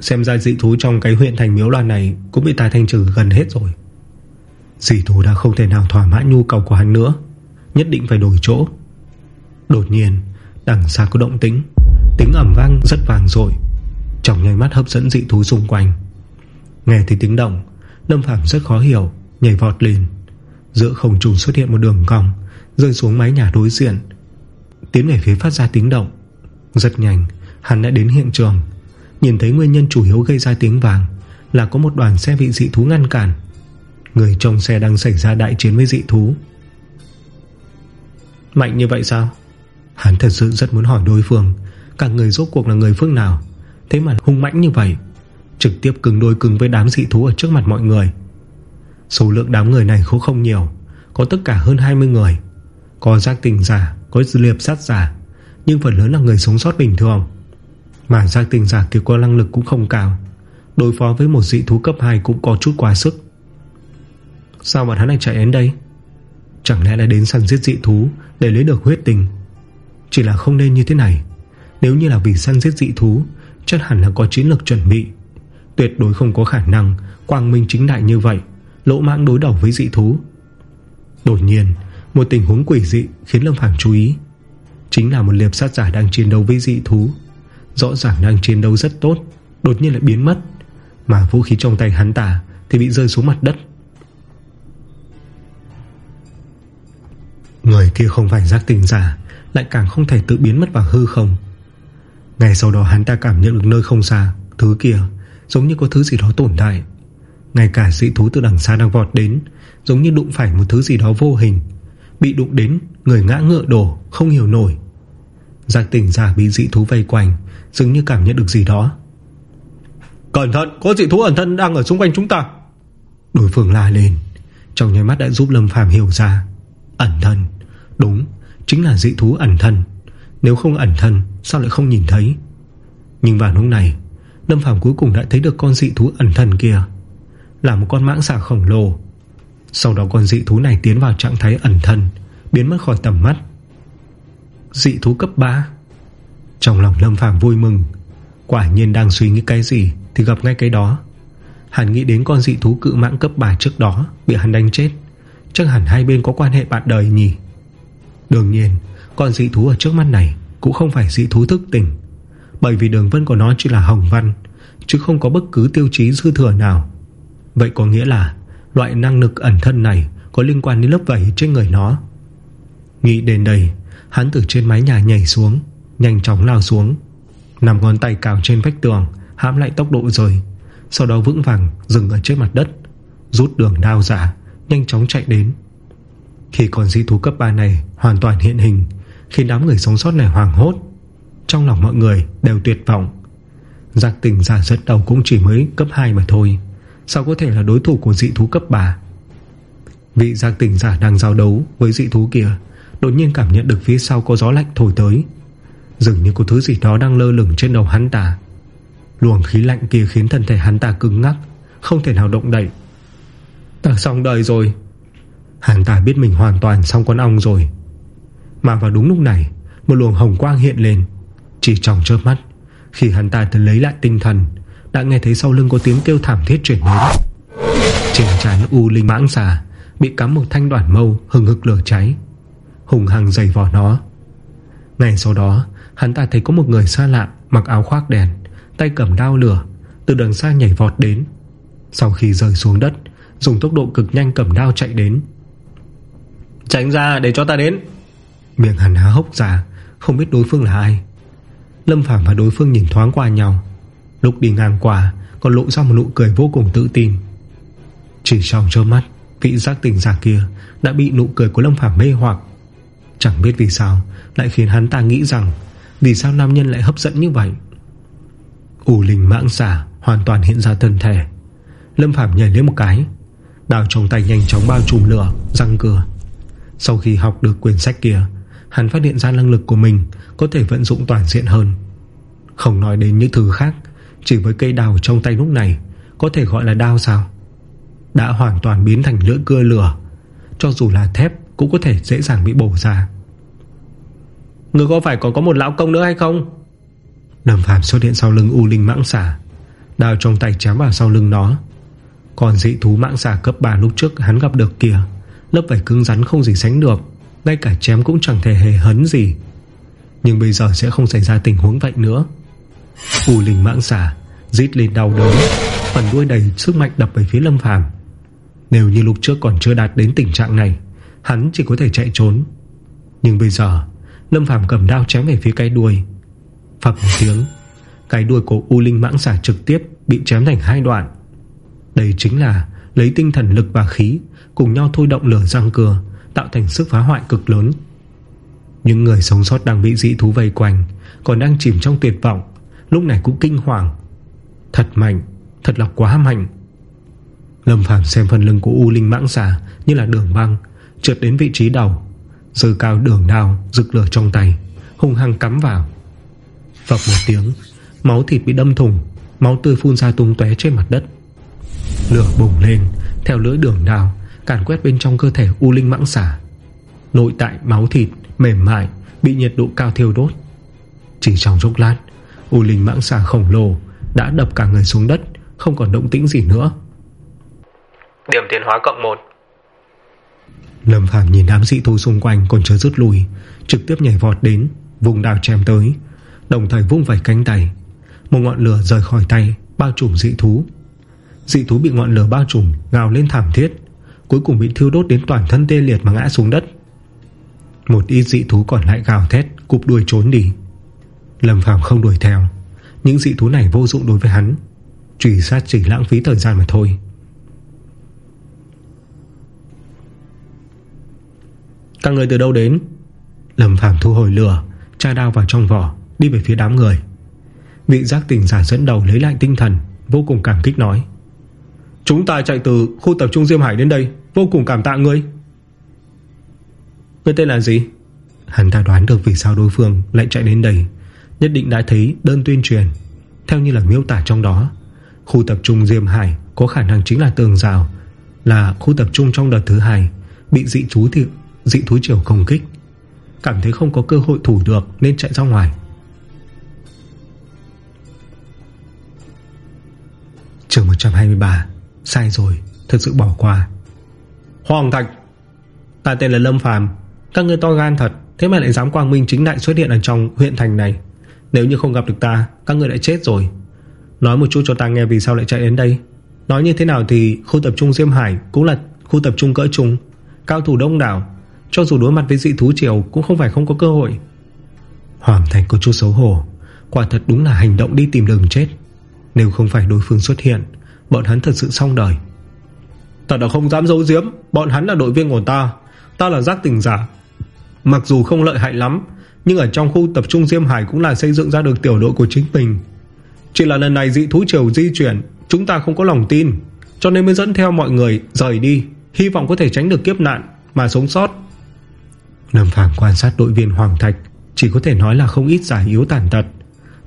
Xem ra dị thú trong cái huyện thành miếu loan này Cũng bị ta thanh trừ gần hết rồi. Dị thú đã không thể nào thỏa mãn nhu cầu của hắn nữa. Nhất định phải đổi chỗ. Đột nhiên, Đằng xa có động tính Tiếng ẩm vang rất vàng rồi Trong nhảy mắt hấp dẫn dị thú xung quanh. Nghe thấy tiếng động, Lâm Phạm rất khó hiểu, Nhảy vọt lên. Giữa không trùng xuất hiện một đường cong, Rơi xuống mái nhà đối diện. Tiến về phía phát ra tiếng động. Rất nhanh, hắn đã đến hiện trường. Nhìn thấy nguyên nhân chủ yếu gây ra tiếng vàng Là có một đoàn xe bị dị thú ngăn cản. Người trong xe đang xảy ra đại chiến với dị thú. Mạnh như vậy sao? Hắn thật sự rất muốn hỏi đối phương Cả người rốt cuộc là người phương nào. Thế mà hung mãnh như vậy Trực tiếp cứng đôi cứng với đám dị thú ở trước mặt mọi người. Số lượng đám người này cũng không nhiều Có tất cả hơn 20 người. Có giác tình giả Có liệp sát giả Nhưng phần lớn là người sống sót bình thường. Mà giác tình giả thì có năng lực cũng không cao. Đối phó với một dị thú cấp 2 Cũng có chút quá sức Sao mà hắn lại chạy đến đây? Chẳng lẽ là đến săn giết dị thú Để lấy được huyết tình? Chỉ là không nên như thế này. Nếu như là vì săn giết dị thú, Chắc hẳn là có chiến lược chuẩn bị. Tuyệt đối không có khả năng Quang minh chính đại như vậy, Lỗ mãng đối đầu với dị thú. Đột nhiên, Một tình huống quỷ dị khiến Lâm Phàm chú ý. Chính là một liệp sát giả đang chiến đấu với dị thú. Rõ ràng đang chiến đấu rất tốt, Đột nhiên lại biến mất. Mà vũ khí trong tay hắn tả Thì bị rơi xuống mặt đất. Người kia không phải giác tình giả Lại càng không thể tự biến mất vào hư không. Ngày sau đó hắn ta cảm nhận được nơi không xa Thứ kia Giống như có thứ gì đó tổn hại Ngay cả dị thú từ đằng xa đang vọt đến Giống như đụng phải một thứ gì đó vô hình. Bị đụng đến Người ngã ngựa đổ Không hiểu nổi. Giác tỉnh giả bị dị thú vây quanh Dường như cảm nhận được gì đó. Cẩn thận có dị thú ẩn thân đang ở xung quanh chúng ta. Đối phương la lên Trong nháy mắt đã giúp Lâm Phàm hiểu ra Ẩn thân Đúng, chính là dị thú ẩn thân. Nếu không ẩn thân, sao lại không nhìn thấy? Nhưng vào lúc này, Lâm Phàm cuối cùng đã thấy được con dị thú ẩn thân kia, Là một con mãng xà khổng lồ. Sau đó con dị thú này tiến vào trạng thái ẩn thân, Biến mất khỏi tầm mắt. Dị thú cấp 3 Trong lòng Lâm Phàm vui mừng, Quả nhiên đang suy nghĩ cái gì Thì gặp ngay cái đó. Hắn nghĩ đến con dị thú cự mãng cấp 3 trước đó Bị hắn đánh chết, Chắc hẳn hai bên có quan hệ bạn đời nhỉ? Đương nhiên, Con dị thú ở trước mắt này Cũng không phải dị thú thức tỉnh. Bởi vì đường vân của nó chỉ là hồng văn, Chứ không có bất cứ tiêu chí dư thừa nào. Vậy có nghĩa là Loại năng lực ẩn thân này Có liên quan đến lớp vảy trên người nó. Nghĩ đến đây, Hắn từ trên mái nhà nhảy xuống, Nhanh chóng lao xuống. Nằm ngón tay cào trên vách tường, Hãm lại tốc độ rồi, Sau đó vững vàng dừng ở trên mặt đất, Rút đường đao giả Nhanh chóng chạy đến. Khi con di thú cấp 3 này hoàn toàn hiện hình, Khiến đám người sống sót này hoàng hốt. Trong lòng mọi người đều tuyệt vọng. Giặc tình giả rất đầu cũng chỉ mới cấp 2 mà thôi. Sao có thể là đối thủ của dị thú cấp 3 Vị giặc tình giả đang giao đấu Với dị thú kia, Đột nhiên cảm nhận được phía sau có gió lạnh thổi tới. Dường như có thứ gì đó đang lơ lửng trên đầu hắn ta. Luồng khí lạnh kia khiến thân thể hắn ta cứng ngắc, Không thể nào động đậy. Ta xong đời rồi. Hắn ta biết mình hoàn toàn xong con ong rồi. Mà vào đúng lúc này, Một luồng hồng quang hiện lên, Chỉ trong chớp mắt. Khi hắn ta tới lấy lại tinh thần, Đã nghe thấy sau lưng có tiếng kêu thảm thiết chuyển đến. Trên trán U Linh mãng xà Bị cắm một thanh đoạn mâu Hừng hực lửa cháy. Hùng hằng dày vỏ nó. Ngày sau đó, Hắn ta thấy có một người xa lạ Mặc áo khoác đèn Tay cầm đao lửa, Từ đằng xa nhảy vọt đến. Sau khi rơi xuống đất, Dùng tốc độ cực nhanh cầm đao chạy đến. Tránh ra để cho ta đến. Miệng hắn há hốc ra, Không biết đối phương là ai. Lâm Phàm và đối phương nhìn thoáng qua nhau. Lúc đi ngang qua, Còn lộ ra một nụ cười vô cùng tự tin. Chỉ trong trơ mắt Vị giác tình giả kia Đã bị nụ cười của Lâm Phàm mê hoặc. Chẳng biết vì sao, Lại khiến hắn ta nghĩ rằng, Vì sao nam nhân lại hấp dẫn như vậy? Ủ linh mãng xả Hoàn toàn hiện ra thân thể. Lâm Phạm nhảy lên một cái, Đào trong tay nhanh chóng bao trùm lửa, Răng cửa. Sau khi học được quyển sách kia Hắn phát hiện ra năng lực của mình Có thể vận dụng toàn diện hơn. Không nói đến những thứ khác, Chỉ với cây đào trong tay lúc này, Có thể gọi là đao sao? Đã hoàn toàn biến thành lưỡi cưa lửa, Cho dù là thép Cũng có thể dễ dàng bị bổ ra. Người có phải còn có một lão công nữa hay không? Đầm Phạm xuất hiện sau lưng U Linh mãng xả Đào trong tay chém vào sau lưng nó. Còn dị thú mãng xả cấp 3 lúc trước hắn gặp được kìa, Lớp vảy cứng rắn không gì sánh được. Ngay cả chém cũng chẳng thể hề hấn gì. Nhưng bây giờ sẽ không xảy ra tình huống vậy nữa. U Linh mãng xà, Rít lên đau đớn, Phần đuôi đầy sức mạnh đập về phía Lâm Phàm. Nếu như lúc trước còn chưa đạt đến tình trạng này, Hắn chỉ có thể chạy trốn. Nhưng bây giờ, Lâm Phàm cầm đao chém về phía cái đuôi. Phật một tiếng, Cái đuôi của U Linh mãng xà trực tiếp Bị chém thành hai đoạn. Đây chính là lấy tinh thần lực và khí Cùng nhau thôi động lửa răng cưa Tạo thành sức phá hoại cực lớn. Những người sống sót đang bị dị thú vây quanh Còn đang chìm trong tuyệt vọng Lúc này cũng kinh hoàng. Thật mạnh, thật là quá mạnh. Lâm Phàm xem phần lưng của U Linh mãng xà Như là đường băng Trượt đến vị trí đầu Dư cao đường đào Rực lửa trong tay Hùng hăng cắm vào. Phập một tiếng Máu thịt bị đâm thùng Máu tươi phun ra tung tóe trên mặt đất. Lửa bùng lên Theo lưỡi đường đào Càn quét bên trong cơ thể U Linh mãng xả Nội tại máu thịt mềm mại Bị nhiệt độ cao thiêu đốt. Chỉ trong chốc lát U Linh mãng xà khổng lồ Đã đập cả người xuống đất Không còn động tĩnh gì nữa. Điểm tiến hóa cộng 1 Lâm Phàm nhìn đám dị thú xung quanh còn chưa rút lui Trực tiếp nhảy vọt đến Vùng đào chém tới Đồng thời vung vẩy cánh tay. Một ngọn lửa rời khỏi tay Bao trùm dị thú. Dị thú bị ngọn lửa bao trùm Gào lên thảm thiết Cuối cùng bị thiêu đốt đến toàn thân tê liệt mà ngã xuống đất. Một ít dị thú còn lại gào thét, Cụp đuôi trốn đi. Lâm Phàm không đuổi theo. Những dị thú này vô dụng đối với hắn Truy sát chỉ lãng phí thời gian mà thôi. Các người từ đâu đến? Lâm Phàm thu hồi lửa Tra đao vào trong vỏ, Đi về phía đám người. Vị giác tỉnh giả dẫn đầu lấy lại tinh thần, Vô cùng cảm kích nói. Chúng ta chạy từ khu tập trung Diêm Hải đến đây, Vô cùng cảm tạ ngươi. Ngươi tên là gì? Hắn ta đoán được vì sao đối phương lại chạy đến đây, Nhất định đã thấy đơn tuyên truyền, Theo như là miêu tả trong đó. Khu tập trung Diêm Hải Có khả năng chính là tường rào, Là khu tập trung trong đợt thứ hai, Bị dị thú thiệu dị thú triều công kích. Cảm thấy không có cơ hội thủ được Nên chạy ra ngoài. Trường 123 Sai rồi Thật sự bỏ qua. Hoàng Thạch Ta tên là Lâm Phàm Các ngươi to gan thật Thế mà lại dám quang minh chính đại xuất hiện ở trong huyện thành này. Nếu như không gặp được ta Các ngươi đã chết rồi. Nói một chút cho ta nghe vì sao lại chạy đến đây. Nói như thế nào thì khu tập trung Diêm Hải Cũng là khu tập trung cỡ trung Cao thủ đông đảo Cho dù đối mặt với dị thú triều Cũng không phải không có cơ hội. Hoàng Thành có chút xấu hổ Quả thật đúng là hành động đi tìm đường chết. Nếu không phải đối phương xuất hiện Bọn hắn thật sự xong đời. Ta đã không dám giấu giếm, Bọn hắn là đội viên của ta. Ta là giác tình giả. Mặc dù không lợi hại lắm, Nhưng ở trong khu tập trung Diêm Hải Cũng là xây dựng ra được tiểu đội của chính mình. Chỉ là lần này dị thú triều di chuyển, Chúng ta không có lòng tin, Cho nên mới dẫn theo mọi người rời đi, Hy vọng có thể tránh được kiếp nạn Mà sống sót. Lâm Phàm quan sát đội viên Hoàng Thạch, Chỉ có thể nói là không ít giải yếu tàn tật,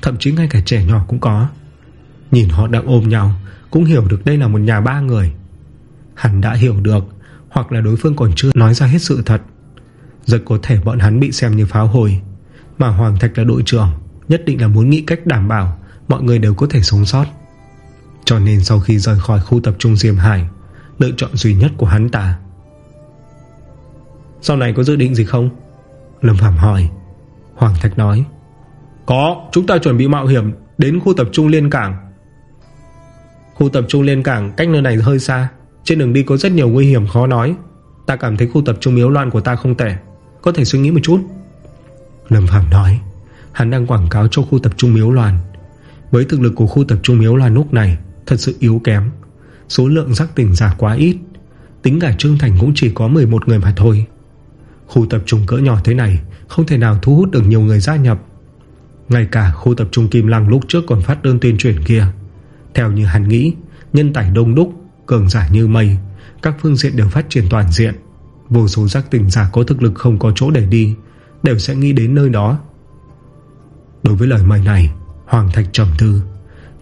Thậm chí ngay cả trẻ nhỏ cũng có. Nhìn họ đang ôm nhau cũng hiểu được đây là một nhà ba người. Hắn đã hiểu được, Hoặc là đối phương còn chưa nói ra hết sự thật. Rất có thể bọn hắn bị xem như pháo hồi Mà Hoàng Thạch là đội trưởng, Nhất định là muốn nghĩ cách đảm bảo Mọi người đều có thể sống sót. Cho nên sau khi rời khỏi khu tập trung Diêm Hải, Lựa chọn duy nhất của hắn ta. Sau này có dự định gì không? Lâm Phạm hỏi. Hoàng Thạch nói. Có, chúng ta chuẩn bị mạo hiểm Đến khu tập trung Liên Cảng. Khu tập trung Liên Cảng cách nơi này hơi xa. Trên đường đi có rất nhiều nguy hiểm khó nói. Ta cảm thấy khu tập trung yếu loạn của ta không tệ. Có thể suy nghĩ một chút? Lâm Phạm nói. Hắn đang quảng cáo cho khu tập trung miếu loạn. Với thực lực của khu tập trung miếu loạn lúc này, Thật sự yếu kém. Số lượng giác tỉnh giả quá ít. Tính cả Trương Thành cũng chỉ có 11 người mà thôi. Khu tập trung cỡ nhỏ thế này Không thể nào thu hút được nhiều người gia nhập. Ngay cả khu tập trung Kim Lăng lúc trước còn phát đơn tuyên truyền kia theo như hắn nghĩ, Nhân tải đông đúc, Cường giả như mây, Các phương diện đều phát triển toàn diện. Vô số giác tỉnh giả có thực lực không có chỗ để đi, Đều sẽ nghĩ đến nơi đó. Đối với lời mời này, Hoàng Thạch trầm thư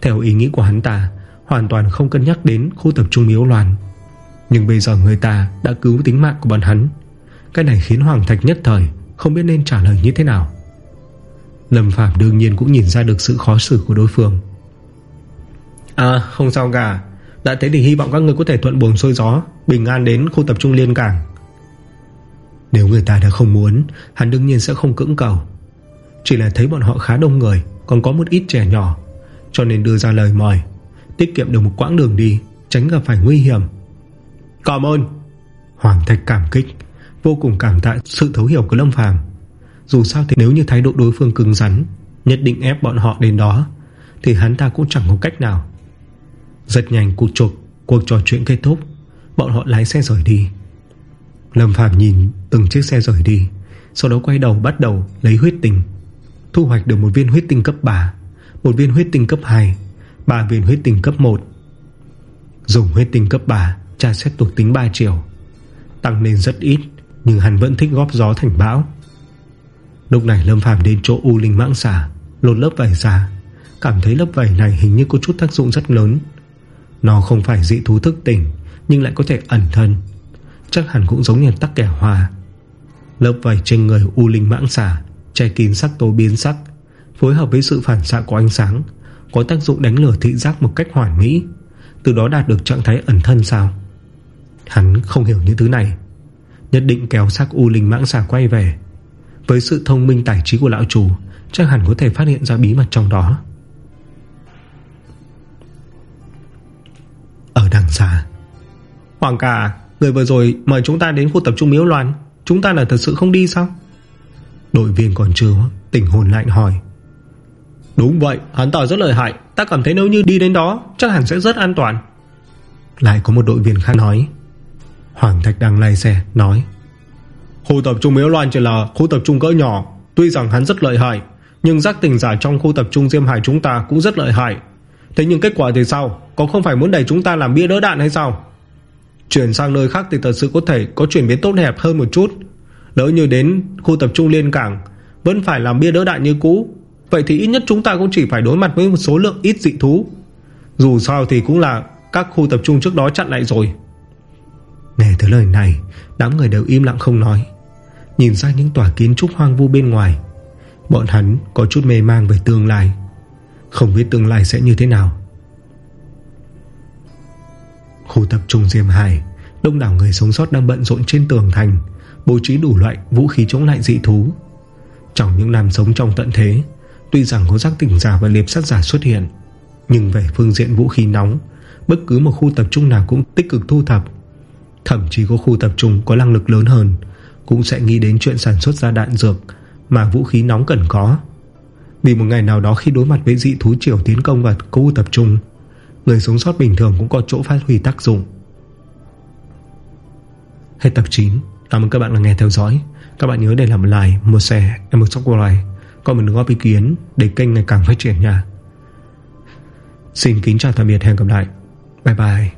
Theo ý nghĩ của hắn ta, Hoàn toàn không cân nhắc đến khu tập trung miếu loạn. Nhưng bây giờ người ta đã cứu tính mạng của bọn hắn. Cái này khiến Hoàng Thạch nhất thời Không biết nên trả lời như thế nào. Lâm Phạm đương nhiên cũng nhìn ra được sự khó xử của đối phương. À không sao cả. Đã thế thì hy vọng các người có thể thuận buồm xuôi gió, Bình an đến khu tập trung liên cảng. Nếu người ta đã không muốn, Hắn đương nhiên sẽ không cưỡng cầu. Chỉ là thấy bọn họ khá đông người, Còn có một ít trẻ nhỏ, Cho nên đưa ra lời mời, Tiết kiệm được một quãng đường đi, Tránh gặp phải nguy hiểm. Cảm ơn. Hoàng Thạch cảm kích, Vô cùng cảm tạ sự thấu hiểu của Lâm Phàm. Dù sao thì nếu như thái độ đối phương cứng rắn, Nhất định ép bọn họ đến đó, Thì hắn ta cũng chẳng có cách nào. Rất nhanh cuộc trục Cuộc trò chuyện kết thúc. Bọn họ lái xe rời đi. Lâm Phàm nhìn từng chiếc xe rời đi, Sau đó quay đầu bắt đầu lấy huyết tinh, Thu hoạch được một viên huyết tinh cấp 3 Một viên huyết tinh cấp 2 3 viên huyết tinh cấp 1 Dùng huyết tinh cấp 3 Tra xét thuộc tính 3 triệu Tăng lên rất ít, Nhưng hắn vẫn thích góp gió thành bão. Lúc này Lâm Phàm đến chỗ U Linh mãng xả Lột lớp vảy ra. Cảm thấy lớp vảy này hình như có chút tác dụng rất lớn. Nó không phải dị thú thức tỉnh, Nhưng lại có thể ẩn thân. Chắc hẳn cũng giống như tắc kẻ hòa Lớp vảy trên người U Linh mãng xả Che kín sắc tố biến sắc, Phối hợp với sự phản xạ của ánh sáng, Có tác dụng đánh lửa thị giác một cách hoàn mỹ, Từ đó đạt được trạng thái ẩn thân sao? Hắn không hiểu những thứ này. Nhất định kéo xác U Linh mãng xà quay về. Với sự thông minh tài trí của lão chủ, Chắc hẳn có thể phát hiện ra bí mật trong đó. Ở đằng xa Hoàng cả Người vừa rồi mời chúng ta đến khu tập trung miếu loạn Chúng ta là thật sự không đi sao? Đội viên còn chưa Tỉnh hồn lạnh hỏi. Đúng vậy hắn ta rất lợi hại. Ta cảm thấy nếu như đi đến đó Chắc hẳn sẽ rất an toàn. Lại có một đội viên khác nói. Hoàng Thạch đang lay xe nói. Khu tập trung miếu loạn chỉ là khu tập trung cỡ nhỏ. Tuy rằng hắn rất lợi hại Nhưng giác tình giả trong khu tập trung Diêm Hải chúng ta cũng rất lợi hại Thế nhưng kết quả thì sao? Có không phải muốn đẩy chúng ta làm bia đỡ đạn hay sao? Chuyển sang nơi khác thì thật sự có thể Có chuyển biến tốt đẹp hơn một chút. Lỡ như đến khu tập trung liên cảng, Vẫn phải làm bia đỡ đạn như cũ. Vậy thì ít nhất chúng ta cũng chỉ phải đối mặt với một số lượng ít dị thú. Dù sao thì cũng là Các khu tập trung trước đó chặn lại rồi. Nghe tới lời này, Đám người đều im lặng không nói. Nhìn ra những tòa kiến trúc hoang vu bên ngoài, Bọn hắn có chút mê mang về tương lai. Không biết tương lai sẽ như thế nào. Khu tập trung Diêm Hải Đông đảo người sống sót đang bận rộn trên tường thành, Bố trí đủ loại vũ khí chống lại dị thú. Trong những năm sống trong tận thế, Tuy rằng có giác tỉnh giả và liệp sát giả xuất hiện, Nhưng về phương diện vũ khí nóng, Bất cứ một khu tập trung nào cũng tích cực thu thập. Thậm chí có khu tập trung có năng lực lớn hơn, Cũng sẽ nghĩ đến chuyện sản xuất ra đạn dược Mà vũ khí nóng cần có. Vì một ngày nào đó khi đối mặt với dị thú triều tiến công và cố tập trung Người sống sót bình thường cũng có chỗ phát huy tác dụng. Hết tập 9 Cảm ơn các bạn đã nghe theo dõi. Các bạn nhớ để làm like, một share, một subscribe Còn mình góp ý kiến Để kênh ngày càng phát triển nha. Xin kính chào tạm biệt hẹn gặp lại. Bye bye.